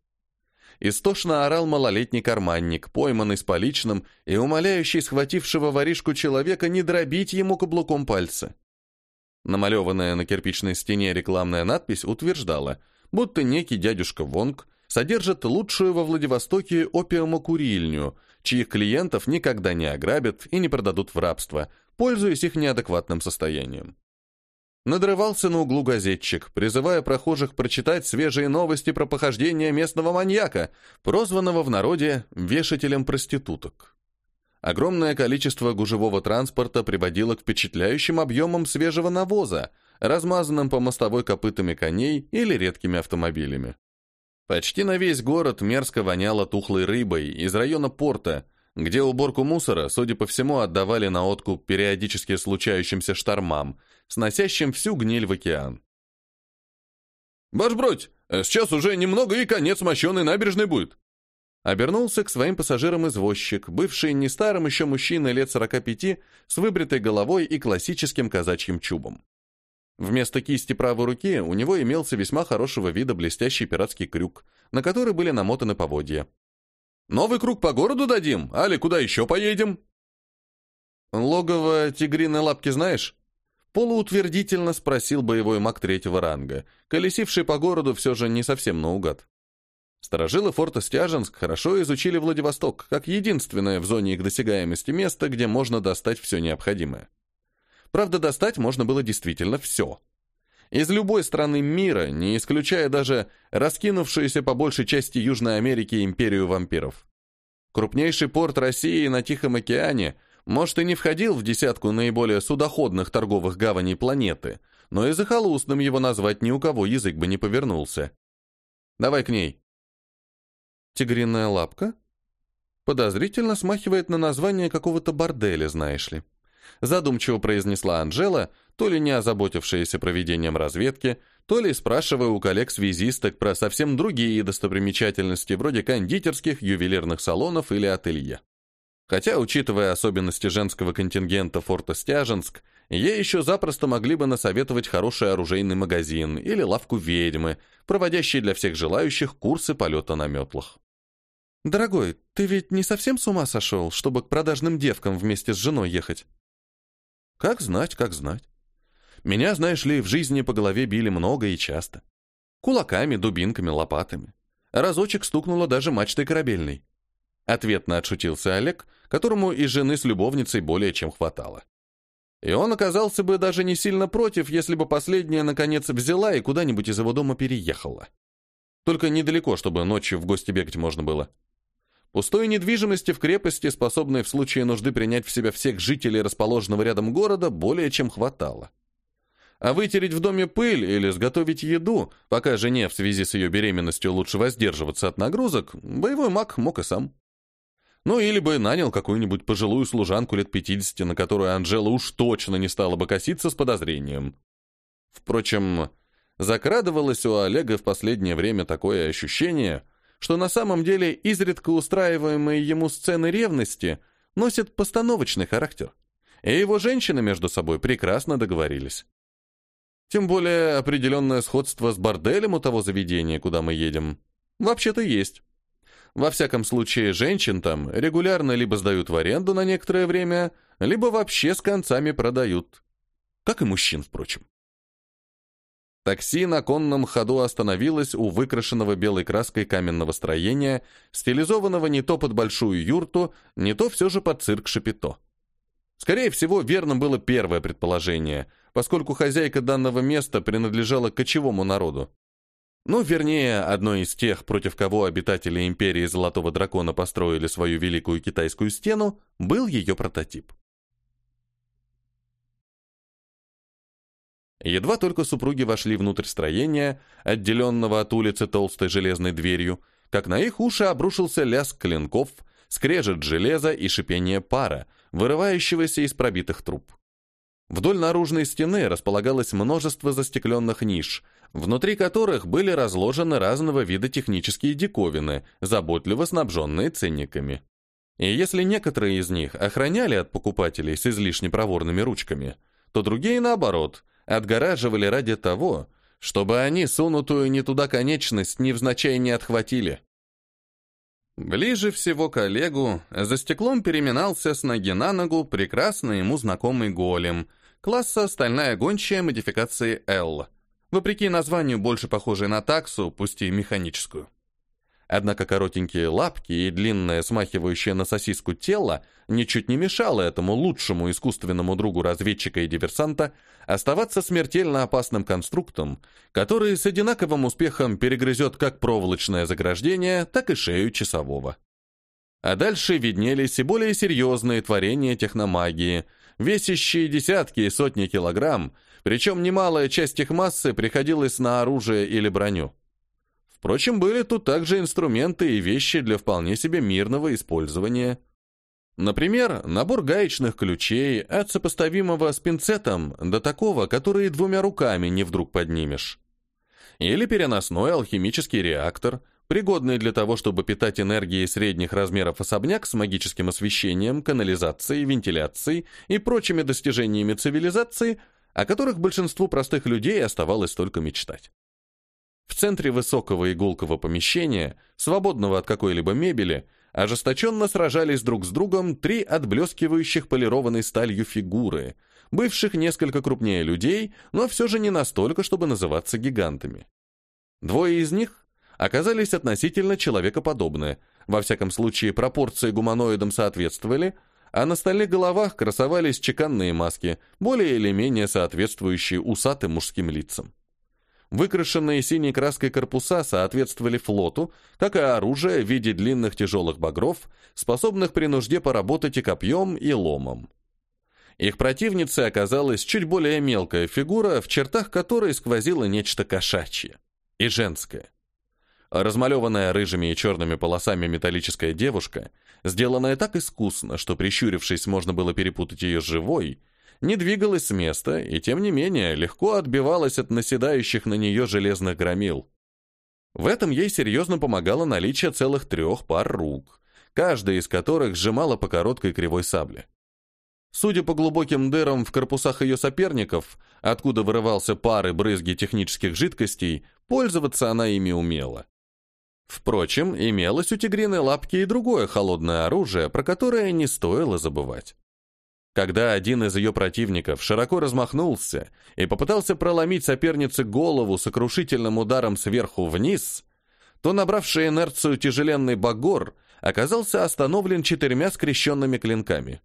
Истошно орал малолетний карманник, пойманный с поличным и умоляющий схватившего воришку человека не дробить ему каблуком пальца. Намалеванная на кирпичной стене рекламная надпись утверждала, будто некий дядюшка Вонг содержит лучшую во Владивостоке опиумокурильню, чьих клиентов никогда не ограбят и не продадут в рабство, пользуясь их неадекватным состоянием. Надрывался на углу газетчик, призывая прохожих прочитать свежие новости про похождение местного маньяка, прозванного в народе «вешателем проституток». Огромное количество гужевого транспорта приводило к впечатляющим объемам свежего навоза, размазанным по мостовой копытами коней или редкими автомобилями. Почти на весь город мерзко воняло тухлой рыбой из района порта, где уборку мусора, судя по всему, отдавали на откуп периодически случающимся штормам, сносящим всю гниль в океан. «Башбродь, сейчас уже немного и конец мощеной набережной будет!» Обернулся к своим пассажирам извозчик, бывший не старым еще мужчиной лет 45, с выбритой головой и классическим казачьим чубом. Вместо кисти правой руки у него имелся весьма хорошего вида блестящий пиратский крюк, на который были намотаны поводья. «Новый круг по городу дадим? Али, куда еще поедем?» «Логово тигриной лапки знаешь?» Полуутвердительно спросил боевой маг третьего ранга, колесивший по городу все же не совсем наугад. Сторожилы форта Стяженск хорошо изучили Владивосток, как единственное в зоне их досягаемости место, где можно достать все необходимое. Правда, достать можно было действительно все. Из любой страны мира, не исключая даже раскинувшуюся по большей части Южной Америки империю вампиров. Крупнейший порт России на Тихом океане, может, и не входил в десятку наиболее судоходных торговых гаваней планеты, но и захолустным его назвать ни у кого язык бы не повернулся. Давай к ней. Тигриная лапка? Подозрительно смахивает на название какого-то борделя, знаешь ли задумчиво произнесла Анжела, то ли не озаботившаяся проведением разведки, то ли спрашивая у коллег-связисток про совсем другие достопримечательности вроде кондитерских, ювелирных салонов или ателье. Хотя, учитывая особенности женского контингента форта Стяженск, ей еще запросто могли бы насоветовать хороший оружейный магазин или лавку ведьмы, проводящие для всех желающих курсы полета на метлах. «Дорогой, ты ведь не совсем с ума сошел, чтобы к продажным девкам вместе с женой ехать?» Как знать, как знать. Меня, знаешь ли, в жизни по голове били много и часто. Кулаками, дубинками, лопатами. Разочек стукнуло даже мачтой корабельной. Ответно отшутился Олег, которому и жены с любовницей более чем хватало. И он оказался бы даже не сильно против, если бы последняя, наконец, взяла и куда-нибудь из его дома переехала. Только недалеко, чтобы ночью в гости бегать можно было. Пустой недвижимости в крепости, способной в случае нужды принять в себя всех жителей расположенного рядом города, более чем хватало. А вытереть в доме пыль или сготовить еду, пока жене в связи с ее беременностью лучше воздерживаться от нагрузок, боевой маг мог и сам. Ну или бы нанял какую-нибудь пожилую служанку лет 50, на которую Анжела уж точно не стала бы коситься с подозрением. Впрочем, закрадывалось у Олега в последнее время такое ощущение – что на самом деле изредка устраиваемые ему сцены ревности носят постановочный характер, и его женщины между собой прекрасно договорились. Тем более определенное сходство с борделем у того заведения, куда мы едем, вообще-то есть. Во всяком случае, женщин там регулярно либо сдают в аренду на некоторое время, либо вообще с концами продают. Как и мужчин, впрочем. Такси на конном ходу остановилось у выкрашенного белой краской каменного строения, стилизованного не то под большую юрту, не то все же под цирк Шапито. Скорее всего, верным было первое предположение, поскольку хозяйка данного места принадлежала кочевому народу. Ну, вернее, одной из тех, против кого обитатели империи Золотого Дракона построили свою великую китайскую стену, был ее прототип. Едва только супруги вошли внутрь строения, отделенного от улицы толстой железной дверью, как на их уши обрушился лязг клинков, скрежет железа и шипение пара, вырывающегося из пробитых труб. Вдоль наружной стены располагалось множество застекленных ниш, внутри которых были разложены разного вида технические диковины, заботливо снабженные ценниками. И если некоторые из них охраняли от покупателей с излишне проворными ручками, то другие, наоборот, отгораживали ради того, чтобы они сунутую не туда конечность невзначай не отхватили. Ближе всего к Олегу за стеклом переминался с ноги на ногу прекрасно ему знакомый голем, класса «Стальная гончая» модификации L, вопреки названию больше похожей на таксу, пусть и механическую. Однако коротенькие лапки и длинное, смахивающее на сосиску тело ничуть не мешало этому лучшему искусственному другу разведчика и диверсанта оставаться смертельно опасным конструктом, который с одинаковым успехом перегрызет как проволочное заграждение, так и шею часового. А дальше виднелись и более серьезные творения техномагии, весящие десятки и сотни килограмм, причем немалая часть их массы приходилась на оружие или броню. Впрочем, были тут также инструменты и вещи для вполне себе мирного использования. Например, набор гаечных ключей от сопоставимого с пинцетом до такого, который двумя руками не вдруг поднимешь. Или переносной алхимический реактор, пригодный для того, чтобы питать энергией средних размеров особняк с магическим освещением, канализацией, вентиляцией и прочими достижениями цивилизации, о которых большинству простых людей оставалось только мечтать. В центре высокого игулкового помещения, свободного от какой-либо мебели, ожесточенно сражались друг с другом три отблескивающих полированной сталью фигуры, бывших несколько крупнее людей, но все же не настолько, чтобы называться гигантами. Двое из них оказались относительно человекоподобные, во всяком случае пропорции гуманоидам соответствовали, а на стальных головах красовались чеканные маски, более или менее соответствующие усатым мужским лицам. Выкрашенные синей краской корпуса соответствовали флоту, как и оружие в виде длинных тяжелых багров, способных при нужде поработать и копьем, и ломом. Их противницей оказалась чуть более мелкая фигура, в чертах которой сквозило нечто кошачье и женское. Размалеванная рыжими и черными полосами металлическая девушка, сделанная так искусно, что, прищурившись, можно было перепутать ее с живой, не двигалась с места и, тем не менее, легко отбивалась от наседающих на нее железных громил. В этом ей серьезно помогало наличие целых трех пар рук, каждая из которых сжимала по короткой кривой сабле. Судя по глубоким дырам в корпусах ее соперников, откуда вырывался пар и брызги технических жидкостей, пользоваться она ими умела. Впрочем, имелось у тигриной лапки и другое холодное оружие, про которое не стоило забывать. Когда один из ее противников широко размахнулся и попытался проломить сопернице голову сокрушительным ударом сверху вниз, то набравший инерцию тяжеленный багор оказался остановлен четырьмя скрещенными клинками,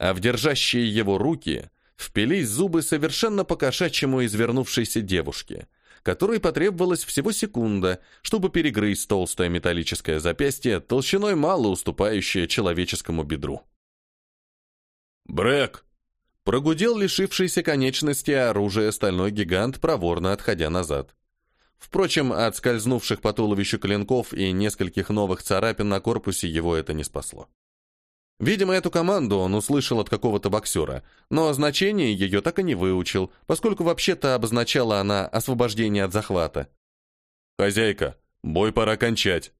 а в держащие его руки впились зубы совершенно по-кошачьему извернувшейся девушки, которой потребовалось всего секунда, чтобы перегрызть толстое металлическое запястье толщиной мало уступающее человеческому бедру. «Брэк!» Прогудел лишившийся конечности оружия стальной гигант, проворно отходя назад. Впрочем, от скользнувших по туловищу клинков и нескольких новых царапин на корпусе его это не спасло. Видимо, эту команду он услышал от какого-то боксера, но значение ее так и не выучил, поскольку вообще-то обозначала она освобождение от захвата. «Хозяйка, бой пора кончать».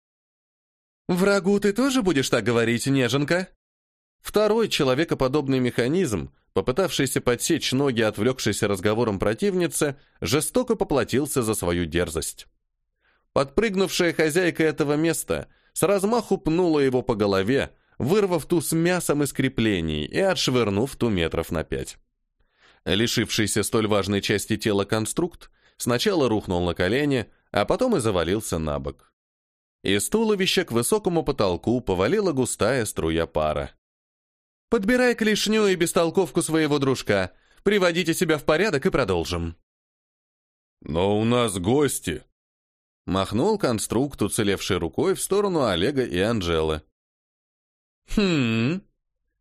«Врагу ты тоже будешь так говорить, неженка?» Второй человекоподобный механизм, попытавшийся подсечь ноги отвлекшейся разговором противницы, жестоко поплатился за свою дерзость. Подпрыгнувшая хозяйка этого места с размаху пнула его по голове, вырвав ту с мясом из креплений и отшвырнув ту метров на пять. Лишившийся столь важной части тела конструкт Сначала рухнул на колени, а потом и завалился на бок. Из туловища к высокому потолку повалила густая струя пара. «Подбирай клешню и бестолковку своего дружка. Приводите себя в порядок и продолжим». «Но у нас гости», Махнул конструкт, уцелевшей рукой, в сторону Олега и Анжелы. «Хм,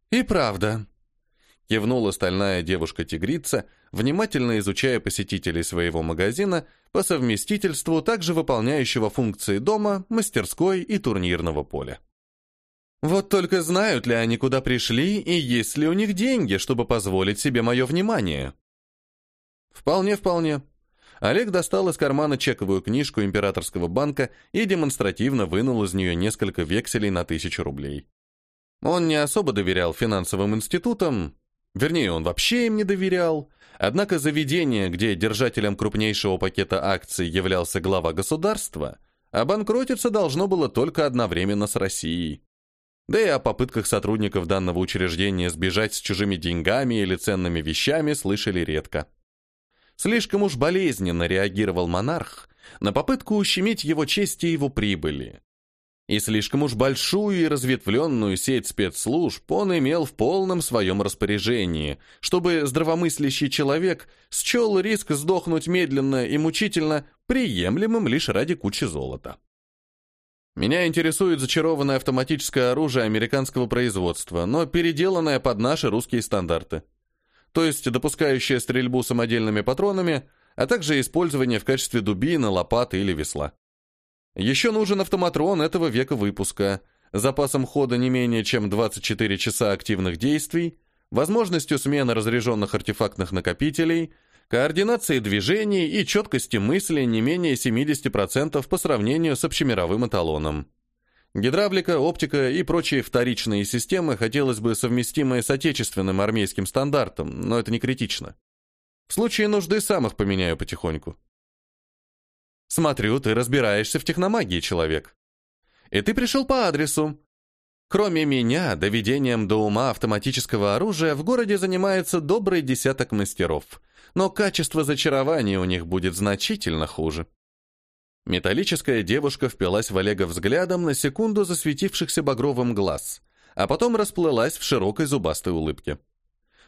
и правда», — кивнула стальная девушка-тигрица, внимательно изучая посетителей своего магазина, по совместительству также выполняющего функции дома, мастерской и турнирного поля. «Вот только знают ли они, куда пришли, и есть ли у них деньги, чтобы позволить себе мое внимание?» «Вполне-вполне», Олег достал из кармана чековую книжку императорского банка и демонстративно вынул из нее несколько векселей на тысячу рублей. Он не особо доверял финансовым институтам, вернее, он вообще им не доверял, однако заведение, где держателем крупнейшего пакета акций являлся глава государства, обанкротиться должно было только одновременно с Россией. Да и о попытках сотрудников данного учреждения сбежать с чужими деньгами или ценными вещами слышали редко. Слишком уж болезненно реагировал монарх на попытку ущемить его честь и его прибыли. И слишком уж большую и разветвленную сеть спецслужб он имел в полном своем распоряжении, чтобы здравомыслящий человек счел риск сдохнуть медленно и мучительно приемлемым лишь ради кучи золота. Меня интересует зачарованное автоматическое оружие американского производства, но переделанное под наши русские стандарты то есть допускающая стрельбу самодельными патронами, а также использование в качестве дубины, лопаты или весла. Еще нужен автоматрон этого века выпуска, запасом хода не менее чем 24 часа активных действий, возможностью смены разряженных артефактных накопителей, координацией движений и четкости мысли не менее 70% по сравнению с общемировым эталоном. Гидравлика, оптика и прочие вторичные системы хотелось бы совместимые с отечественным армейским стандартом, но это не критично. В случае нужды сам их поменяю потихоньку. Смотрю, ты разбираешься в техномагии, человек. И ты пришел по адресу. Кроме меня, доведением до ума автоматического оружия в городе занимается добрый десяток мастеров, но качество зачарования у них будет значительно хуже. Металлическая девушка впилась в Олега взглядом на секунду засветившихся багровым глаз, а потом расплылась в широкой зубастой улыбке.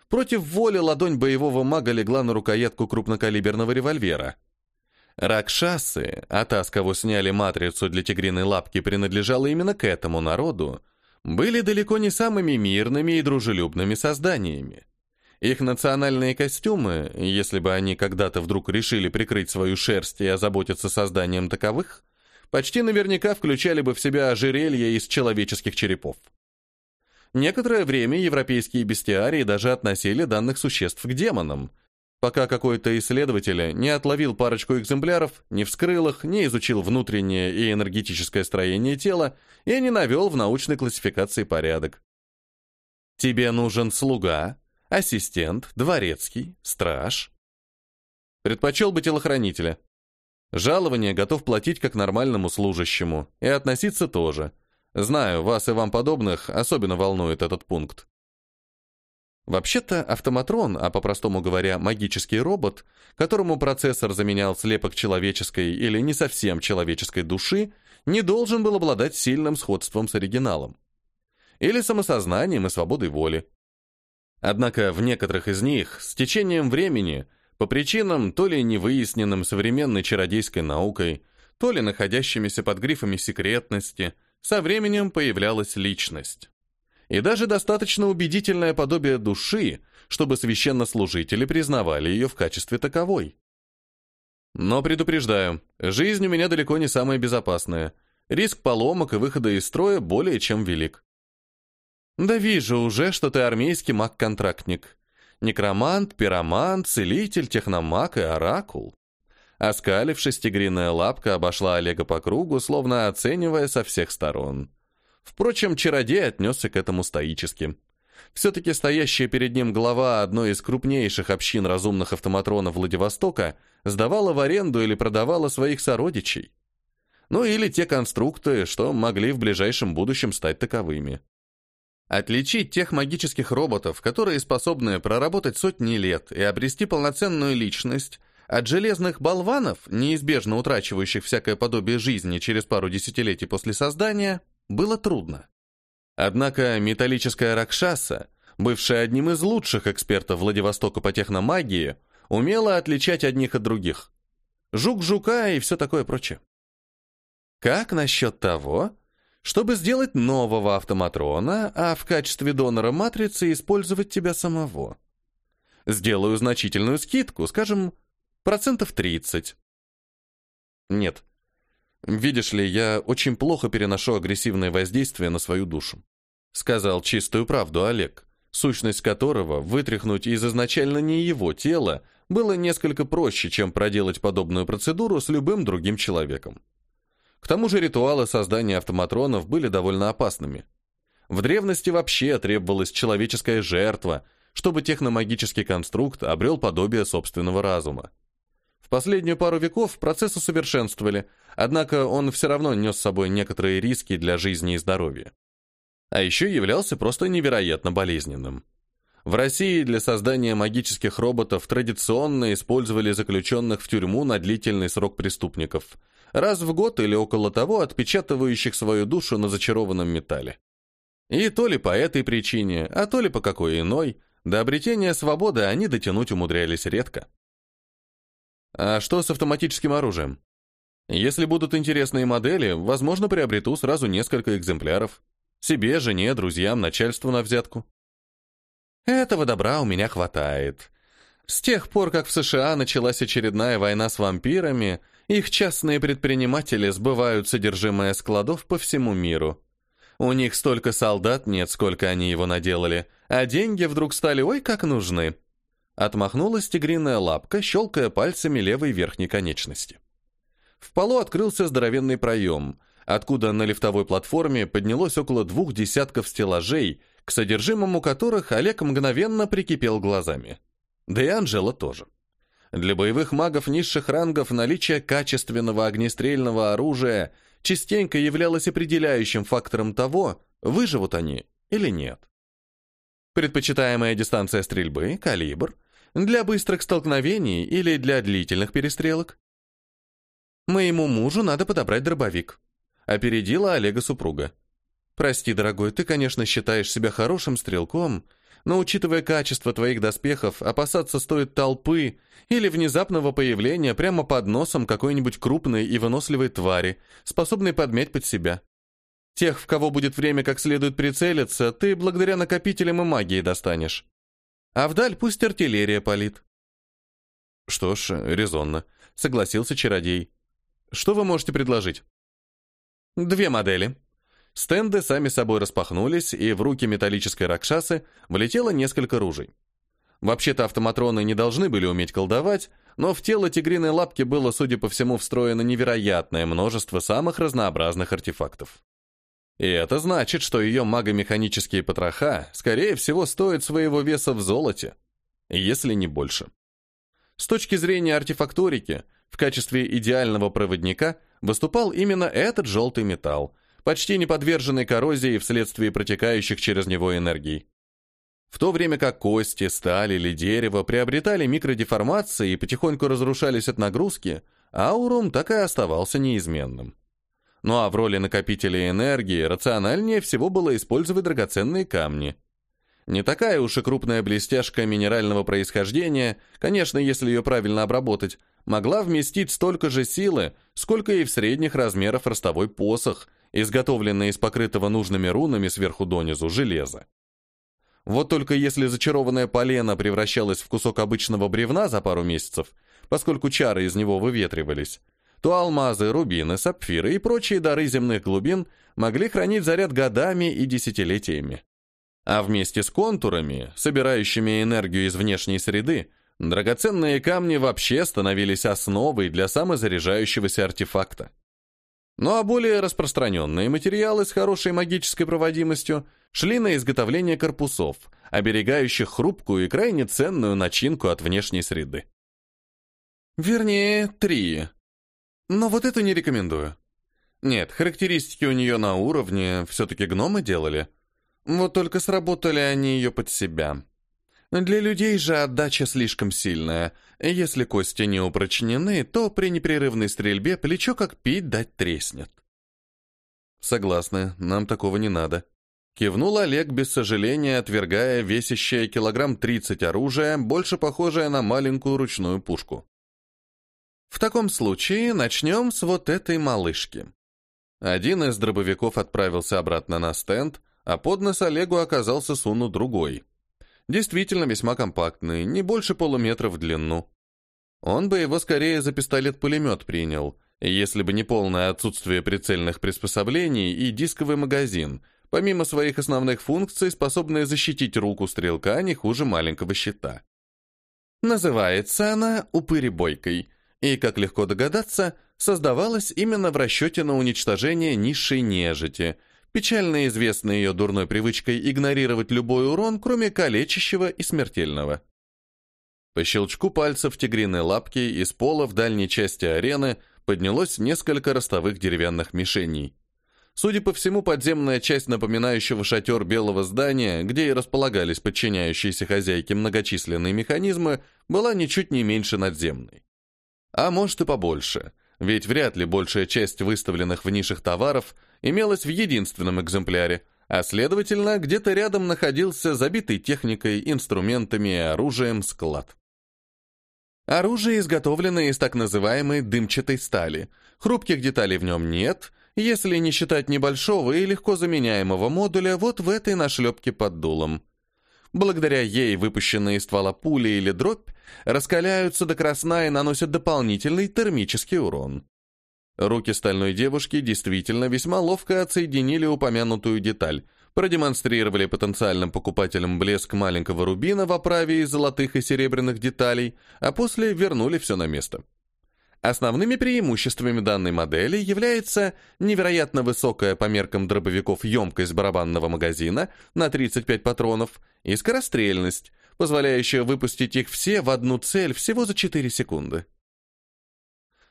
Против воли ладонь боевого мага легла на рукоятку крупнокалиберного револьвера. Ракшасы, а та, с кого сняли матрицу для тигриной лапки, принадлежала именно к этому народу, были далеко не самыми мирными и дружелюбными созданиями. Их национальные костюмы, если бы они когда-то вдруг решили прикрыть свою шерсть и озаботиться созданием таковых, почти наверняка включали бы в себя ожерелья из человеческих черепов. Некоторое время европейские бестиарии даже относили данных существ к демонам, пока какой-то исследователь не отловил парочку экземпляров, не вскрыл их, не изучил внутреннее и энергетическое строение тела и не навел в научной классификации порядок. Тебе нужен слуга, ассистент, дворецкий, страж. Предпочел бы телохранителя. Жалование готов платить как нормальному служащему, и относиться тоже. Знаю, вас и вам подобных особенно волнует этот пункт. Вообще-то автоматрон, а по-простому говоря, магический робот, которому процессор заменял слепок человеческой или не совсем человеческой души, не должен был обладать сильным сходством с оригиналом. Или самосознанием и свободой воли. Однако в некоторых из них с течением времени, по причинам то ли невыясненным современной чародейской наукой, то ли находящимися под грифами секретности, со временем появлялась личность. И даже достаточно убедительное подобие души, чтобы священнослужители признавали ее в качестве таковой. Но предупреждаю, жизнь у меня далеко не самая безопасная. Риск поломок и выхода из строя более чем велик. Да вижу уже, что ты армейский маг-контрактник. Некромант, пиромант, целитель, техномаг и оракул. Оскалившись, тигриная лапка обошла Олега по кругу, словно оценивая со всех сторон. Впрочем, чародей отнесся к этому стоически. Все-таки стоящая перед ним глава одной из крупнейших общин разумных автоматронов Владивостока сдавала в аренду или продавала своих сородичей. Ну или те конструкты, что могли в ближайшем будущем стать таковыми. Отличить тех магических роботов, которые способны проработать сотни лет и обрести полноценную личность, от железных болванов, неизбежно утрачивающих всякое подобие жизни через пару десятилетий после создания, было трудно. Однако металлическая Ракшаса, бывшая одним из лучших экспертов Владивостока по техномагии, умела отличать одних от других. Жук-жука и все такое прочее. Как насчет того, чтобы сделать нового автоматрона, а в качестве донора матрицы использовать тебя самого? Сделаю значительную скидку, скажем, процентов 30. Нет. Видишь ли, я очень плохо переношу агрессивное воздействие на свою душу. Сказал чистую правду Олег, сущность которого вытряхнуть из изначально не его тела было несколько проще, чем проделать подобную процедуру с любым другим человеком. К тому же ритуалы создания автоматронов были довольно опасными. В древности вообще требовалась человеческая жертва, чтобы техномагический конструкт обрел подобие собственного разума. В последнюю пару веков процесс усовершенствовали, однако он все равно нес с собой некоторые риски для жизни и здоровья. А еще являлся просто невероятно болезненным. В России для создания магических роботов традиционно использовали заключенных в тюрьму на длительный срок преступников, раз в год или около того отпечатывающих свою душу на зачарованном металле. И то ли по этой причине, а то ли по какой иной, до обретения свободы они дотянуть умудрялись редко. А что с автоматическим оружием? Если будут интересные модели, возможно, приобрету сразу несколько экземпляров. Себе, жене, друзьям, начальству на взятку. Этого добра у меня хватает. С тех пор, как в США началась очередная война с вампирами, их частные предприниматели сбывают содержимое складов по всему миру. У них столько солдат нет, сколько они его наделали, а деньги вдруг стали ой как нужны. Отмахнулась тигриная лапка, щелкая пальцами левой верхней конечности. В полу открылся здоровенный проем, откуда на лифтовой платформе поднялось около двух десятков стеллажей, к содержимому которых Олег мгновенно прикипел глазами. Да и Анжела тоже. Для боевых магов низших рангов наличие качественного огнестрельного оружия частенько являлось определяющим фактором того, выживут они или нет. Предпочитаемая дистанция стрельбы, калибр, для быстрых столкновений или для длительных перестрелок. Моему мужу надо подобрать дробовик. Опередила Олега супруга. Прости, дорогой, ты, конечно, считаешь себя хорошим стрелком, но, учитывая качество твоих доспехов, опасаться стоит толпы или внезапного появления прямо под носом какой-нибудь крупной и выносливой твари, способной подмять под себя. Тех, в кого будет время как следует прицелиться, ты благодаря накопителям и магии достанешь. А вдаль пусть артиллерия палит. Что ж, резонно, согласился чародей. Что вы можете предложить? Две модели. Стенды сами собой распахнулись, и в руки металлической ракшасы влетело несколько ружей. Вообще-то автоматроны не должны были уметь колдовать, но в тело тигриной лапки было, судя по всему, встроено невероятное множество самых разнообразных артефактов. И это значит, что ее магомеханические потроха, скорее всего, стоят своего веса в золоте, если не больше. С точки зрения артефакторики, в качестве идеального проводника выступал именно этот желтый металл, почти не подверженный коррозии вследствие протекающих через него энергий. В то время как кости, сталь или дерево приобретали микродеформации и потихоньку разрушались от нагрузки, аурум так и оставался неизменным. Ну а в роли накопителя энергии рациональнее всего было использовать драгоценные камни. Не такая уж и крупная блестяшка минерального происхождения, конечно, если ее правильно обработать, могла вместить столько же силы, сколько и в средних размерах ростовой посох, изготовленный из покрытого нужными рунами сверху донизу железа. Вот только если зачарованное полено превращалось в кусок обычного бревна за пару месяцев, поскольку чары из него выветривались, то алмазы, рубины, сапфиры и прочие дары земных глубин могли хранить заряд годами и десятилетиями. А вместе с контурами, собирающими энергию из внешней среды, драгоценные камни вообще становились основой для самозаряжающегося артефакта. Ну а более распространенные материалы с хорошей магической проводимостью шли на изготовление корпусов, оберегающих хрупкую и крайне ценную начинку от внешней среды. Вернее, три, но вот эту не рекомендую. Нет, характеристики у нее на уровне, все-таки гномы делали. Вот только сработали они ее под себя. Для людей же отдача слишком сильная. Если кости не упрочнены, то при непрерывной стрельбе плечо как пить дать треснет. Согласны, нам такого не надо. Кивнул Олег без сожаления, отвергая весящее килограмм 30 оружие, больше похожее на маленькую ручную пушку. В таком случае начнем с вот этой малышки. Один из дробовиков отправился обратно на стенд, а под нос Олегу оказался сунут другой. Действительно весьма компактный, не больше полуметра в длину. Он бы его скорее за пистолет-пулемет принял, если бы не полное отсутствие прицельных приспособлений и дисковый магазин, помимо своих основных функций, способные защитить руку стрелка не хуже маленького щита. Называется она «Упыребойкой», и, как легко догадаться, создавалась именно в расчете на уничтожение низшей нежити, печально известной ее дурной привычкой игнорировать любой урон, кроме калечащего и смертельного. По щелчку пальцев тигриной лапки из пола в дальней части арены поднялось несколько ростовых деревянных мишеней. Судя по всему, подземная часть напоминающего шатер белого здания, где и располагались подчиняющиеся хозяйке многочисленные механизмы, была ничуть не меньше надземной. А может и побольше, ведь вряд ли большая часть выставленных в нишах товаров имелась в единственном экземпляре, а следовательно, где-то рядом находился забитый техникой, инструментами и оружием склад. Оружие изготовлено из так называемой дымчатой стали. Хрупких деталей в нем нет, если не считать небольшого и легко заменяемого модуля вот в этой нашлепке под дулом. Благодаря ей выпущенные из ствола пули или дробь раскаляются до красна и наносят дополнительный термический урон. Руки стальной девушки действительно весьма ловко отсоединили упомянутую деталь, продемонстрировали потенциальным покупателям блеск маленького рубина в оправе из золотых и серебряных деталей, а после вернули все на место. Основными преимуществами данной модели является невероятно высокая по меркам дробовиков емкость барабанного магазина на 35 патронов и скорострельность, позволяющая выпустить их все в одну цель всего за 4 секунды.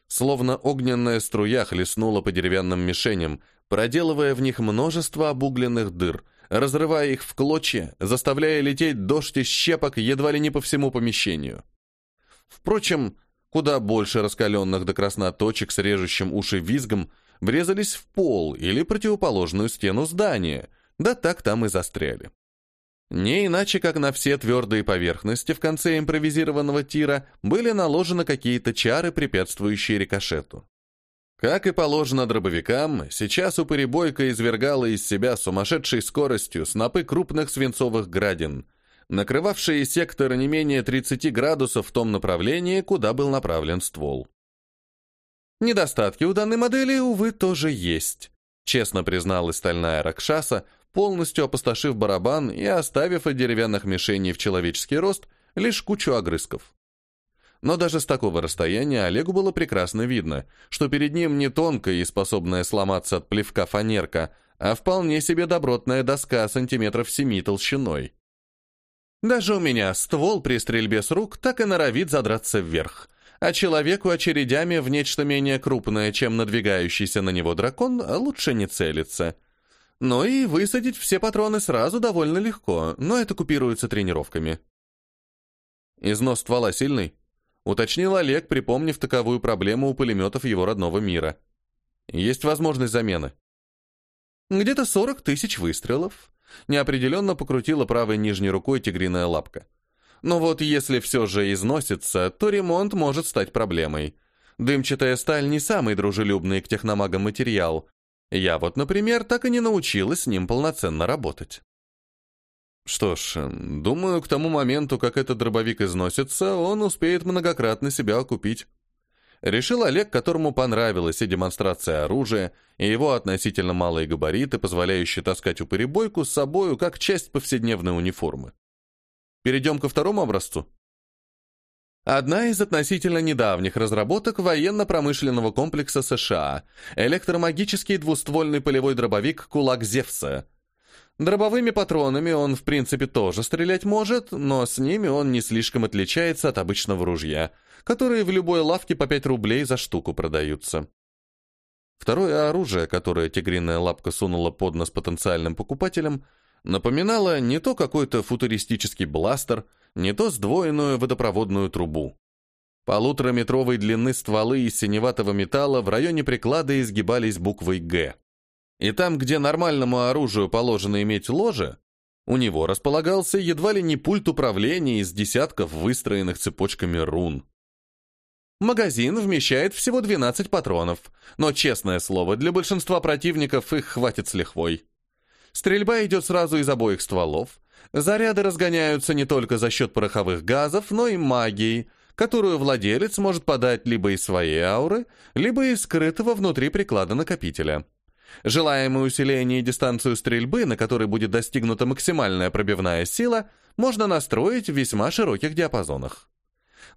Словно огненная струя хлестнула по деревянным мишеням, проделывая в них множество обугленных дыр, разрывая их в клочья, заставляя лететь дождь из щепок едва ли не по всему помещению. Впрочем, Куда больше раскаленных до красна точек с режущим уши визгом врезались в пол или противоположную стену здания, да так там и застряли. Не иначе, как на все твердые поверхности в конце импровизированного тира были наложены какие-то чары, препятствующие рикошету. Как и положено дробовикам, сейчас упыребойка извергала из себя сумасшедшей скоростью снопы крупных свинцовых градин, накрывавшие сектор не менее 30 градусов в том направлении, куда был направлен ствол. Недостатки у данной модели, увы, тоже есть, честно призналась стальная Ракшаса, полностью опустошив барабан и оставив от деревянных мишеней в человеческий рост лишь кучу огрызков. Но даже с такого расстояния Олегу было прекрасно видно, что перед ним не тонкая и способная сломаться от плевка фанерка, а вполне себе добротная доска сантиметров семи толщиной. Даже у меня ствол при стрельбе с рук так и норовит задраться вверх, а человеку очередями в нечто менее крупное, чем надвигающийся на него дракон, лучше не целиться. Но и высадить все патроны сразу довольно легко, но это купируется тренировками. Износ ствола сильный? Уточнил Олег, припомнив таковую проблему у пулеметов его родного мира. Есть возможность замены. Где-то 40 тысяч выстрелов, Неопределенно покрутила правой нижней рукой тигриная лапка. Но вот если все же износится, то ремонт может стать проблемой. Дымчатая сталь не самый дружелюбный к техномагам материал. Я вот, например, так и не научилась с ним полноценно работать. Что ж, думаю, к тому моменту, как этот дробовик износится, он успеет многократно себя окупить. Решил Олег, которому понравилась и демонстрация оружия, и его относительно малые габариты, позволяющие таскать упыребойку с собою как часть повседневной униформы. Перейдем ко второму образцу. Одна из относительно недавних разработок военно-промышленного комплекса США – электромагический двуствольный полевой дробовик «Кулак Зевса». Дробовыми патронами он, в принципе, тоже стрелять может, но с ними он не слишком отличается от обычного ружья – которые в любой лавке по 5 рублей за штуку продаются. Второе оружие, которое тигриная лапка сунула под нос потенциальным покупателям, Напоминала не то какой-то футуристический бластер, не то сдвоенную водопроводную трубу. Полутораметровой длины стволы из синеватого металла в районе приклада изгибались буквой «Г». И там, где нормальному оружию положено иметь ложе, у него располагался едва ли не пульт управления из десятков выстроенных цепочками рун. Магазин вмещает всего 12 патронов, но, честное слово, для большинства противников их хватит с лихвой. Стрельба идет сразу из обоих стволов, заряды разгоняются не только за счет пороховых газов, но и магией, которую владелец может подать либо из своей ауры, либо из скрытого внутри приклада накопителя. Желаемое усиление и дистанцию стрельбы, на которой будет достигнута максимальная пробивная сила, можно настроить в весьма широких диапазонах.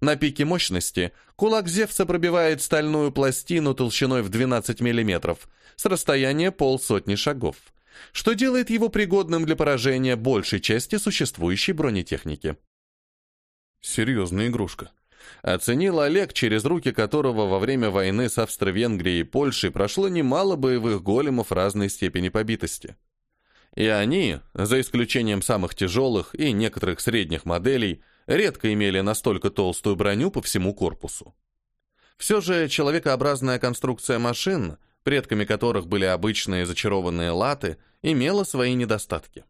На пике мощности кулак Зевса пробивает стальную пластину толщиной в 12 мм с расстояния полсотни шагов, что делает его пригодным для поражения большей части существующей бронетехники. Серьезная игрушка. Оценил Олег, через руки которого во время войны с Австро-Венгрией и Польшей прошло немало боевых големов разной степени побитости. И они, за исключением самых тяжелых и некоторых средних моделей, редко имели настолько толстую броню по всему корпусу. Все же человекообразная конструкция машин, предками которых были обычные зачарованные латы, имела свои недостатки.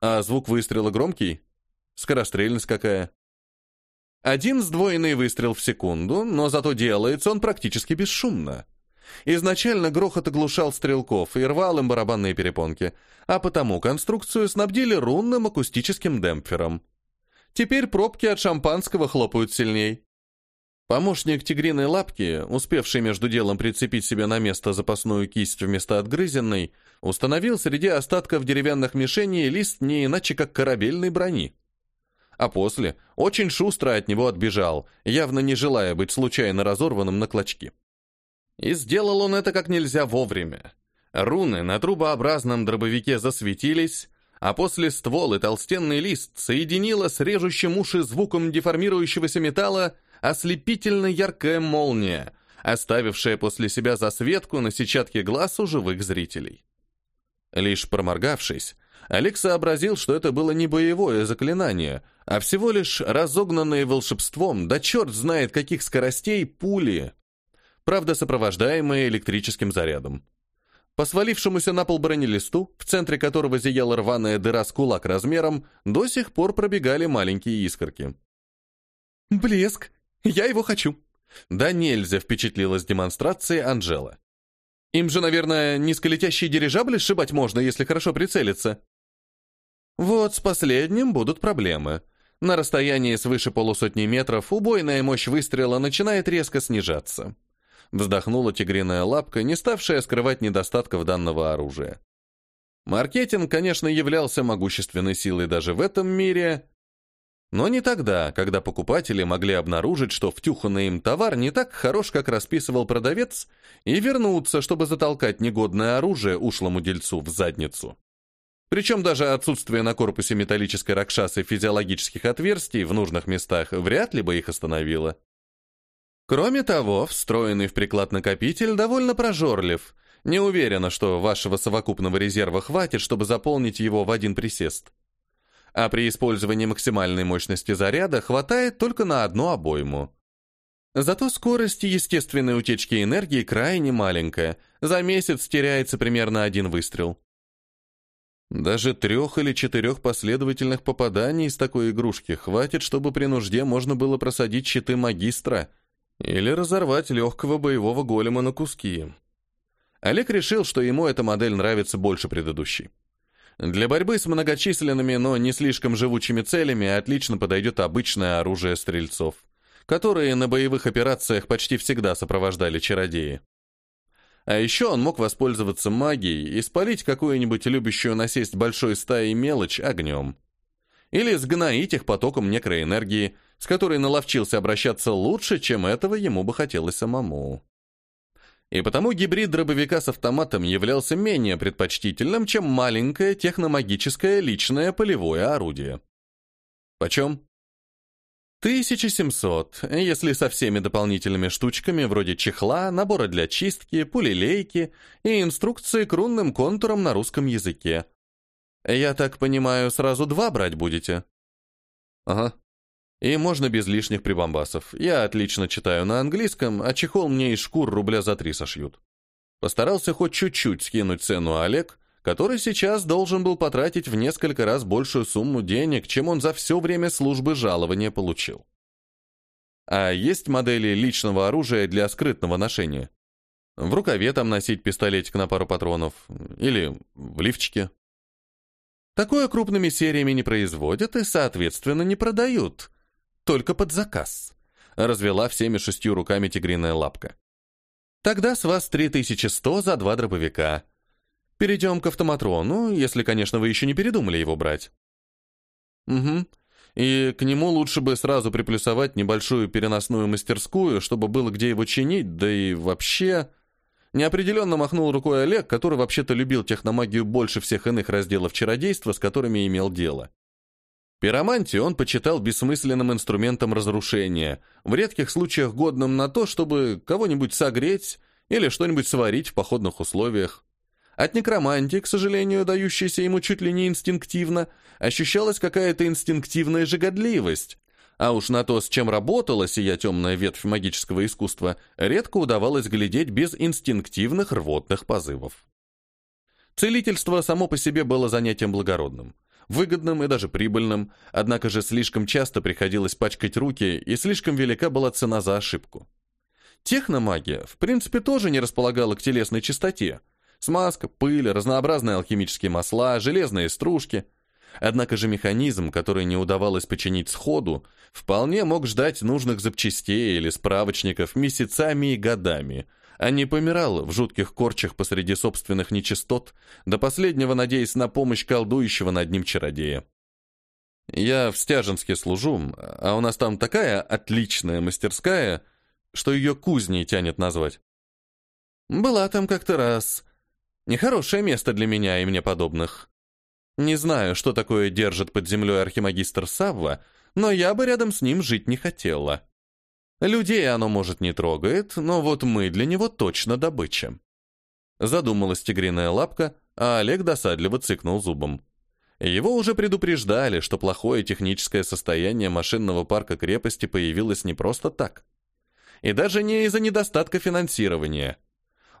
А звук выстрела громкий? Скорострельность какая? Один сдвоенный выстрел в секунду, но зато делается он практически бесшумно. Изначально грохот оглушал стрелков и рвал им барабанные перепонки, а потому конструкцию снабдили рунным акустическим демпфером. Теперь пробки от шампанского хлопают сильней. Помощник тигриной лапки, успевший между делом прицепить себе на место запасную кисть вместо отгрызенной, установил среди остатков деревянных мишеней лист не иначе как корабельной брони а после очень шустро от него отбежал, явно не желая быть случайно разорванным на клочки. И сделал он это как нельзя вовремя. Руны на трубообразном дробовике засветились, а после ствол и толстенный лист соединила с режущим уши звуком деформирующегося металла ослепительно яркая молния, оставившая после себя засветку на сетчатке глаз у живых зрителей. Лишь проморгавшись, Олег сообразил, что это было не боевое заклинание, а всего лишь разогнанные волшебством, да черт знает каких скоростей, пули, правда сопровождаемые электрическим зарядом. По свалившемуся на пол бронелисту, в центре которого зияла рваная дыра с кулак размером, до сих пор пробегали маленькие искорки. «Блеск! Я его хочу!» Да нельзя впечатлилась демонстрацией Анжела. «Им же, наверное, низколетящие дирижабли сшибать можно, если хорошо прицелиться». Вот с последним будут проблемы. На расстоянии свыше полусотни метров убойная мощь выстрела начинает резко снижаться. Вздохнула тигриная лапка, не ставшая скрывать недостатков данного оружия. Маркетинг, конечно, являлся могущественной силой даже в этом мире, но не тогда, когда покупатели могли обнаружить, что втюханный им товар не так хорош, как расписывал продавец, и вернуться, чтобы затолкать негодное оружие ушлому дельцу в задницу. Причем даже отсутствие на корпусе металлической ракшасы физиологических отверстий в нужных местах вряд ли бы их остановило. Кроме того, встроенный в приклад накопитель довольно прожорлив. Не уверена, что вашего совокупного резерва хватит, чтобы заполнить его в один присест. А при использовании максимальной мощности заряда хватает только на одну обойму. Зато скорость естественной утечки энергии крайне маленькая. За месяц теряется примерно один выстрел. Даже трех или четырех последовательных попаданий из такой игрушки хватит, чтобы при нужде можно было просадить щиты магистра или разорвать легкого боевого голема на куски. Олег решил, что ему эта модель нравится больше предыдущей. Для борьбы с многочисленными, но не слишком живучими целями отлично подойдет обычное оружие стрельцов, которые на боевых операциях почти всегда сопровождали чародеи. А еще он мог воспользоваться магией и спалить какую-нибудь любящую насесть большой стаей мелочь огнем. Или сгноить их потоком некроэнергии, с которой наловчился обращаться лучше, чем этого ему бы хотелось самому. И потому гибрид дробовика с автоматом являлся менее предпочтительным, чем маленькое техномагическое личное полевое орудие. Почем? 1700, если со всеми дополнительными штучками вроде чехла, набора для чистки, пулелейки и инструкции к рунным контурам на русском языке. Я так понимаю, сразу два брать будете? Ага. И можно без лишних прибамбасов. Я отлично читаю на английском, а чехол мне из шкур рубля за три сошьют. Постарался хоть чуть-чуть скинуть цену Олег, который сейчас должен был потратить в несколько раз большую сумму денег, чем он за все время службы жалования получил. А есть модели личного оружия для скрытного ношения? В рукаве там носить пистолетик на пару патронов. Или в лифчике. Такое крупными сериями не производят и, соответственно, не продают. Только под заказ. Развела всеми шестью руками тигриная лапка. Тогда с вас 3100 за два дробовика. Перейдем к автоматрону, если, конечно, вы еще не передумали его брать. Угу. И к нему лучше бы сразу приплюсовать небольшую переносную мастерскую, чтобы было где его чинить, да и вообще... Неопределенно махнул рукой Олег, который вообще-то любил техномагию больше всех иных разделов чародейства, с которыми имел дело. Пиромантию он почитал бессмысленным инструментом разрушения, в редких случаях годным на то, чтобы кого-нибудь согреть или что-нибудь сварить в походных условиях. От некромантии, к сожалению, дающейся ему чуть ли не инстинктивно, ощущалась какая-то инстинктивная жигодливость, а уж на то, с чем работала сия темная ветвь магического искусства, редко удавалось глядеть без инстинктивных рвотных позывов. Целительство само по себе было занятием благородным, выгодным и даже прибыльным, однако же слишком часто приходилось пачкать руки, и слишком велика была цена за ошибку. Техномагия, в принципе, тоже не располагала к телесной чистоте. Смазка, пыль, разнообразные алхимические масла, железные стружки — Однако же механизм, который не удавалось починить сходу, вполне мог ждать нужных запчастей или справочников месяцами и годами, а не помирал в жутких корчах посреди собственных нечистот, до последнего надеясь на помощь колдующего над ним чародея. Я в Стяженске служу, а у нас там такая отличная мастерская, что ее кузней тянет назвать. Была там как-то раз. Нехорошее место для меня и мне подобных. Не знаю, что такое держит под землей архимагистр Савва, но я бы рядом с ним жить не хотела. Людей оно, может, не трогает, но вот мы для него точно добыча. Задумалась тигриная лапка, а Олег досадливо цыкнул зубом. Его уже предупреждали, что плохое техническое состояние машинного парка крепости появилось не просто так. И даже не из-за недостатка финансирования –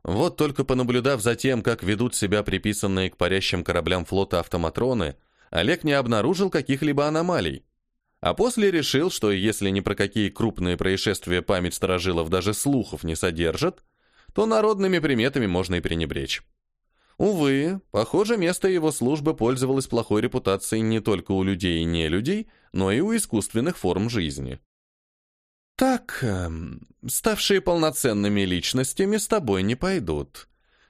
вот только понаблюдав за тем, как ведут себя приписанные к парящим кораблям флота автоматроны, Олег не обнаружил каких-либо аномалий. А после решил, что если ни про какие крупные происшествия память сторожилов даже слухов не содержит, то народными приметами можно и пренебречь. Увы, похоже, место его службы пользовалось плохой репутацией не только у людей и не людей, но и у искусственных форм жизни. Так, эм, ставшие полноценными личностями с тобой не пойдут.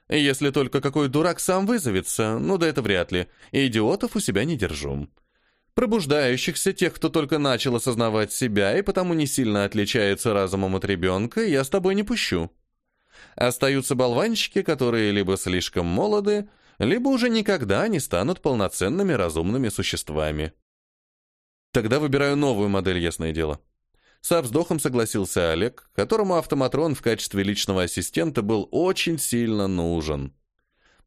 Если только какой дурак сам вызовется, ну да это вряд ли, идиотов у себя не держу. Пробуждающихся, тех, кто только начал осознавать себя и потому не сильно отличается разумом от ребенка, я с тобой не пущу. Остаются болванчики, которые либо слишком молоды, либо уже никогда не станут полноценными разумными существами. Тогда выбираю новую модель, ясное дело. Со вздохом согласился Олег, которому автоматрон в качестве личного ассистента был очень сильно нужен.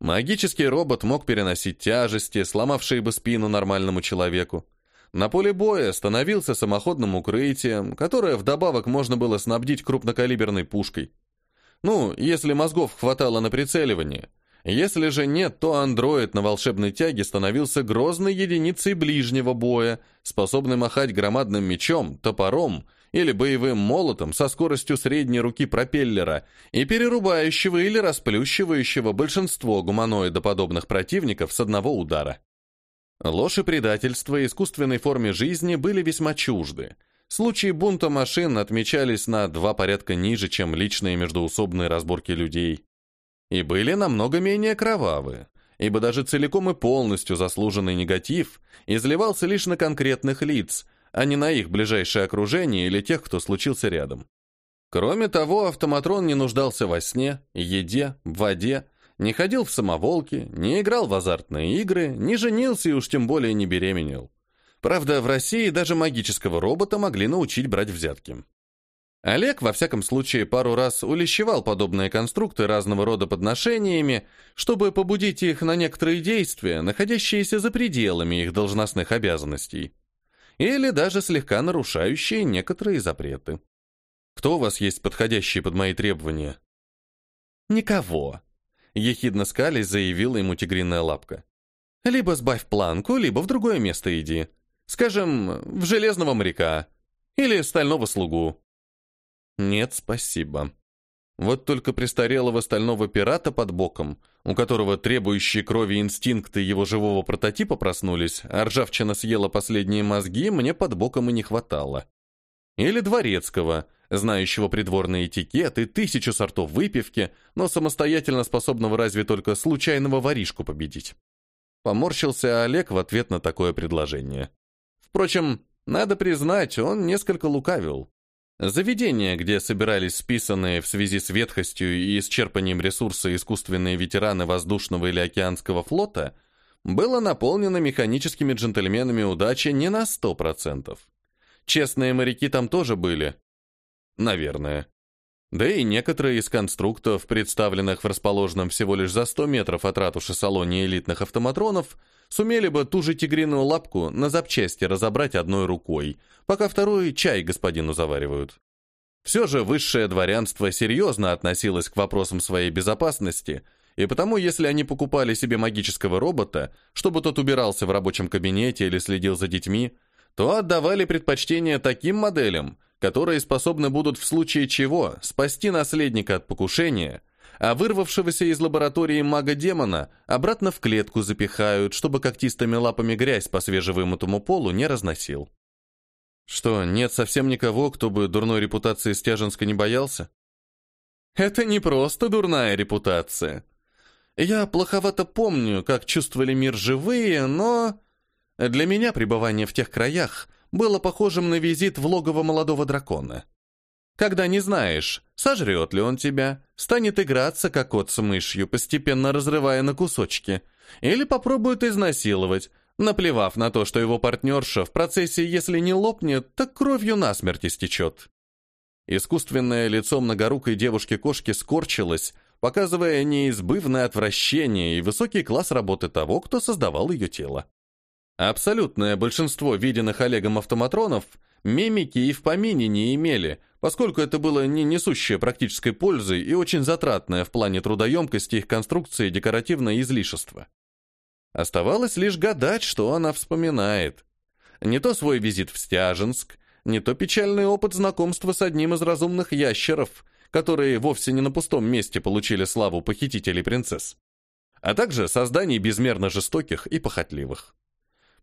Магический робот мог переносить тяжести, сломавшие бы спину нормальному человеку. На поле боя становился самоходным укрытием, которое вдобавок можно было снабдить крупнокалиберной пушкой. Ну, если мозгов хватало на прицеливание. Если же нет, то андроид на волшебной тяге становился грозной единицей ближнего боя, способной махать громадным мечом, топором или боевым молотом со скоростью средней руки пропеллера и перерубающего или расплющивающего большинство гуманоидоподобных противников с одного удара. Ложь и предательство искусственной форме жизни были весьма чужды. Случаи бунта машин отмечались на два порядка ниже, чем личные междоусобные разборки людей. И были намного менее кровавые, ибо даже целиком и полностью заслуженный негатив изливался лишь на конкретных лиц, а не на их ближайшее окружение или тех, кто случился рядом. Кроме того, автоматрон не нуждался во сне, еде, воде, не ходил в самоволки, не играл в азартные игры, не женился и уж тем более не беременел. Правда, в России даже магического робота могли научить брать взятки. Олег, во всяком случае, пару раз улещевал подобные конструкты разного рода подношениями, чтобы побудить их на некоторые действия, находящиеся за пределами их должностных обязанностей, или даже слегка нарушающие некоторые запреты. Кто у вас есть подходящий под мои требования? Никого. Ехидно скались заявила ему тигриная лапка. Либо сбавь планку, либо в другое место иди. Скажем, в железного моряка. Или стального слугу. Нет, спасибо. Вот только престарелого стального пирата под боком, у которого требующие крови инстинкты его живого прототипа проснулись, а ржавчина съела последние мозги, мне под боком и не хватало. Или дворецкого, знающего придворный этикет и тысячу сортов выпивки, но самостоятельно способного разве только случайного воришку победить. Поморщился Олег в ответ на такое предложение. Впрочем, надо признать, он несколько лукавил. Заведение, где собирались списанные в связи с ветхостью и исчерпанием ресурса искусственные ветераны воздушного или океанского флота, было наполнено механическими джентльменами удачи не на 100%. Честные моряки там тоже были. Наверное. Да и некоторые из конструктов, представленных в расположенном всего лишь за 100 метров от ратуши салоне элитных автоматронов, сумели бы ту же тигриную лапку на запчасти разобрать одной рукой, пока второй чай господину заваривают. Все же высшее дворянство серьезно относилось к вопросам своей безопасности, и потому, если они покупали себе магического робота, чтобы тот убирался в рабочем кабинете или следил за детьми, то отдавали предпочтение таким моделям, которые способны будут в случае чего спасти наследника от покушения – а вырвавшегося из лаборатории мага-демона обратно в клетку запихают, чтобы когтистыми лапами грязь по свежевымытому полу не разносил. Что, нет совсем никого, кто бы дурной репутации Стяженска не боялся? Это не просто дурная репутация. Я плоховато помню, как чувствовали мир живые, но... Для меня пребывание в тех краях было похожим на визит в логово молодого дракона когда не знаешь, сожрет ли он тебя, станет играться, как кот с мышью, постепенно разрывая на кусочки, или попробует изнасиловать, наплевав на то, что его партнерша в процессе, если не лопнет, так кровью насмерть истечет. Искусственное лицо многорукой девушки-кошки скорчилось, показывая неизбывное отвращение и высокий класс работы того, кто создавал ее тело. Абсолютное большинство виденных Олегом автоматронов мимики и в помине не имели, поскольку это было не несущее практической пользы и очень затратное в плане трудоемкости их конструкции декоративное излишество. Оставалось лишь гадать, что она вспоминает. Не то свой визит в Стяженск, не то печальный опыт знакомства с одним из разумных ящеров, которые вовсе не на пустом месте получили славу похитителей принцесс, а также созданий безмерно жестоких и похотливых.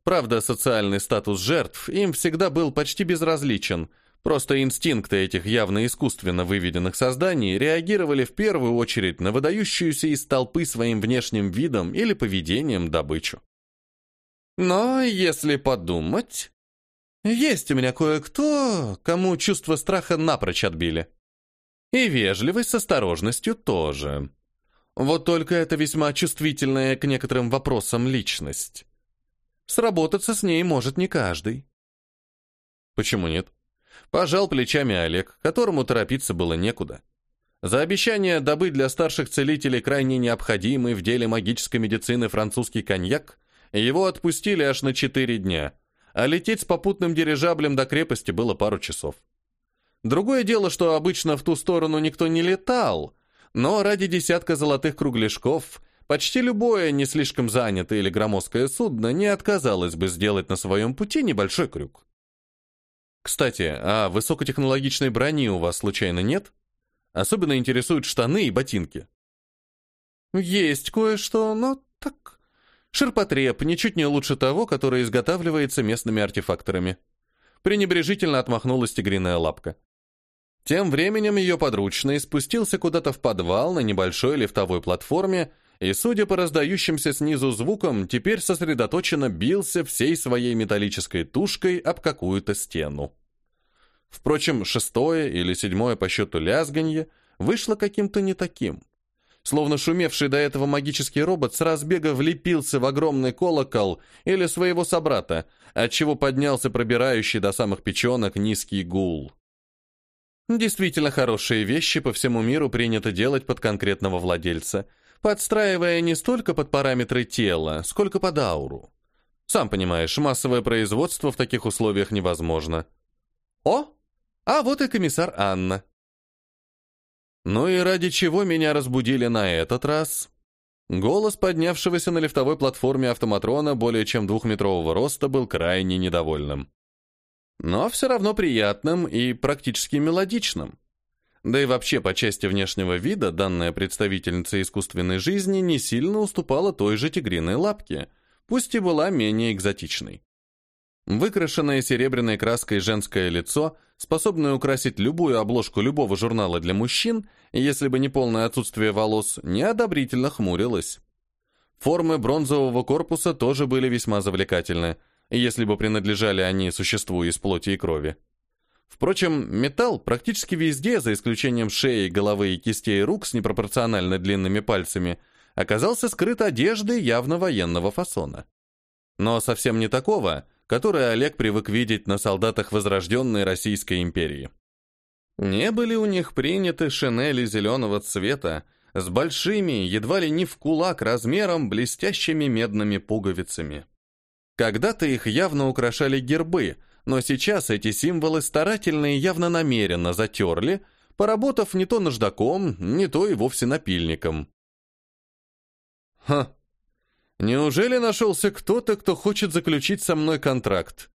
Правда, социальный статус жертв им всегда был почти безразличен, просто инстинкты этих явно искусственно выведенных созданий реагировали в первую очередь на выдающуюся из толпы своим внешним видом или поведением добычу. Но если подумать, есть у меня кое-кто, кому чувство страха напрочь отбили. И вежливость с осторожностью тоже. Вот только это весьма чувствительная к некоторым вопросам личность. Сработаться с ней может не каждый. Почему нет? Пожал плечами Олег, которому торопиться было некуда. За обещание добыть для старших целителей крайне необходимый в деле магической медицины французский коньяк, его отпустили аж на четыре дня, а лететь с попутным дирижаблем до крепости было пару часов. Другое дело, что обычно в ту сторону никто не летал, но ради десятка золотых кругляшков Почти любое не слишком занятое или громоздкое судно не отказалось бы сделать на своем пути небольшой крюк. Кстати, а высокотехнологичной брони у вас случайно нет? Особенно интересуют штаны и ботинки. Есть кое-что, но так... Ширпотреб ничуть не лучше того, который изготавливается местными артефакторами. Пренебрежительно отмахнулась тигриная лапка. Тем временем ее подручный спустился куда-то в подвал на небольшой лифтовой платформе и, судя по раздающимся снизу звукам, теперь сосредоточенно бился всей своей металлической тушкой об какую-то стену. Впрочем, шестое или седьмое по счету лязганье вышло каким-то не таким. Словно шумевший до этого магический робот с разбега влепился в огромный колокол или своего собрата, отчего поднялся пробирающий до самых печенок низкий гул. Действительно хорошие вещи по всему миру принято делать под конкретного владельца, подстраивая не столько под параметры тела, сколько под ауру. Сам понимаешь, массовое производство в таких условиях невозможно. О, а вот и комиссар Анна. Ну и ради чего меня разбудили на этот раз? Голос поднявшегося на лифтовой платформе автоматрона более чем двухметрового роста был крайне недовольным. Но все равно приятным и практически мелодичным. Да и вообще по части внешнего вида данная представительница искусственной жизни не сильно уступала той же тигриной лапке, пусть и была менее экзотичной. Выкрашенное серебряной краской женское лицо, способное украсить любую обложку любого журнала для мужчин, если бы не полное отсутствие волос, неодобрительно хмурилось. Формы бронзового корпуса тоже были весьма завлекательны, если бы принадлежали они существу из плоти и крови. Впрочем, металл практически везде, за исключением шеи, головы и кистей рук с непропорционально длинными пальцами, оказался скрыт одеждой явно военного фасона. Но совсем не такого, который Олег привык видеть на солдатах возрожденной Российской империи. Не были у них приняты шинели зеленого цвета с большими, едва ли не в кулак размером, блестящими медными пуговицами. Когда-то их явно украшали гербы – но сейчас эти символы старательно и явно намеренно затерли, поработав не то наждаком, не то и вовсе напильником. Ха, неужели нашелся кто-то, кто хочет заключить со мной контракт?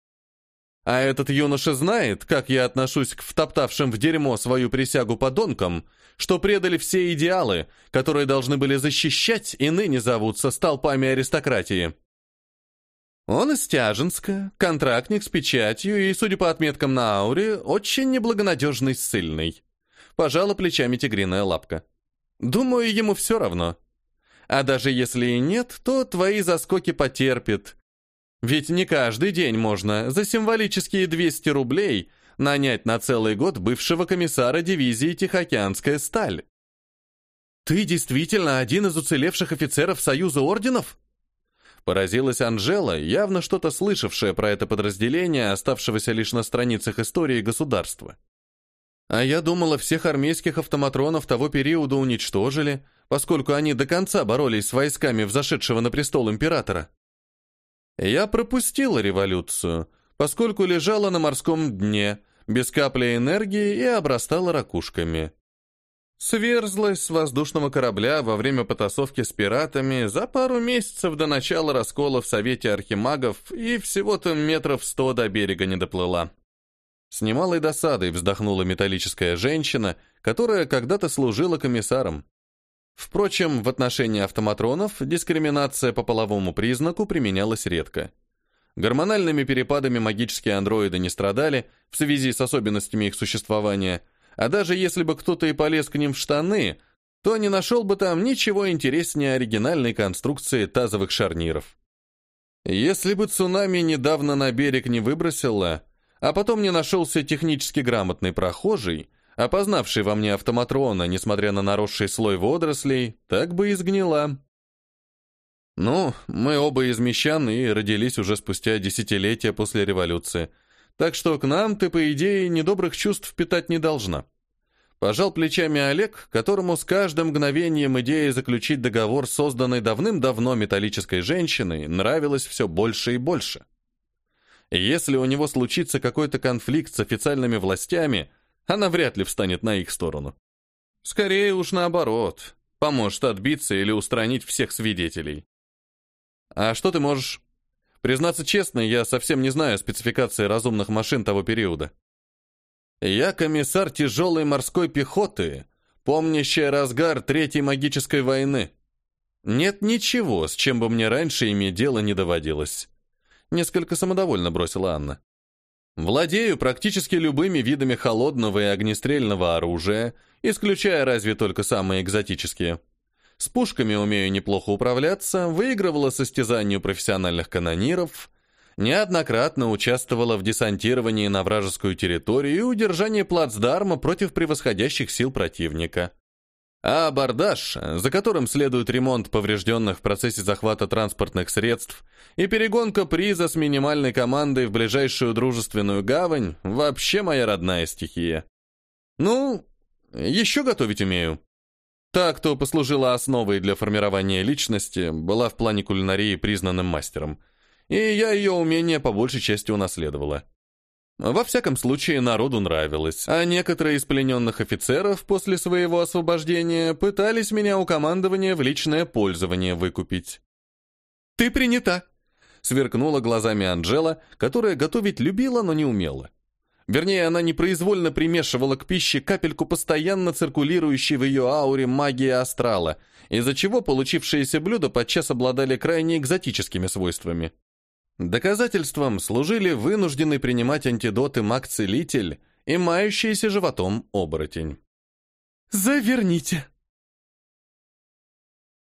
А этот юноша знает, как я отношусь к втоптавшим в дерьмо свою присягу подонкам, что предали все идеалы, которые должны были защищать и ныне зовутся столпами аристократии. Он из Тяжинска, контрактник с печатью и, судя по отметкам на ауре, очень неблагонадежный ссыльный. Пожала плечами тигриная лапка. Думаю, ему все равно. А даже если и нет, то твои заскоки потерпит. Ведь не каждый день можно за символические 200 рублей нанять на целый год бывшего комиссара дивизии «Тихоокеанская сталь». «Ты действительно один из уцелевших офицеров Союза Орденов?» Поразилась Анжела, явно что-то слышавшая про это подразделение, оставшегося лишь на страницах истории государства. А я думала, всех армейских автоматронов того периода уничтожили, поскольку они до конца боролись с войсками взошедшего на престол императора. Я пропустила революцию, поскольку лежала на морском дне, без капли энергии и обрастала ракушками. Сверзлась с воздушного корабля во время потасовки с пиратами за пару месяцев до начала раскола в Совете Архимагов и всего-то метров сто до берега не доплыла. С немалой досадой вздохнула металлическая женщина, которая когда-то служила комиссаром. Впрочем, в отношении автоматронов дискриминация по половому признаку применялась редко. Гормональными перепадами магические андроиды не страдали в связи с особенностями их существования – а даже если бы кто-то и полез к ним в штаны, то не нашел бы там ничего интереснее оригинальной конструкции тазовых шарниров. Если бы цунами недавно на берег не выбросило, а потом не нашелся технически грамотный прохожий, опознавший во мне автоматрона, несмотря на наросший слой водорослей, так бы и сгнила. Ну, мы оба из мещан и родились уже спустя десятилетия после революции – так что к нам ты, по идее, недобрых чувств питать не должна. Пожал плечами Олег, которому с каждым мгновением идея заключить договор, созданной давным-давно металлической женщиной, нравилась все больше и больше. Если у него случится какой-то конфликт с официальными властями, она вряд ли встанет на их сторону. Скорее уж наоборот, поможет отбиться или устранить всех свидетелей. «А что ты можешь?» Признаться честно, я совсем не знаю спецификации разумных машин того периода. Я комиссар тяжелой морской пехоты, помнящая разгар Третьей магической войны. Нет ничего, с чем бы мне раньше иметь дело не доводилось. Несколько самодовольно бросила Анна. Владею практически любыми видами холодного и огнестрельного оружия, исключая разве только самые экзотические. С пушками умею неплохо управляться, выигрывала состязанию профессиональных канониров, неоднократно участвовала в десантировании на вражескую территорию и удержании плацдарма против превосходящих сил противника. А абордаж, за которым следует ремонт поврежденных в процессе захвата транспортных средств и перегонка приза с минимальной командой в ближайшую дружественную гавань, вообще моя родная стихия. Ну, еще готовить умею. Та, кто послужила основой для формирования личности, была в плане кулинарии признанным мастером, и я ее умения по большей части унаследовала. Во всяком случае, народу нравилось, а некоторые из плененных офицеров после своего освобождения пытались меня у командования в личное пользование выкупить. «Ты принята!» — сверкнула глазами Анжела, которая готовить любила, но не умела. Вернее, она непроизвольно примешивала к пище капельку постоянно циркулирующей в ее ауре магии астрала, из-за чего получившиеся блюда подчас обладали крайне экзотическими свойствами. Доказательством служили вынужденный принимать антидоты маг-целитель и мающийся животом оборотень. «Заверните!»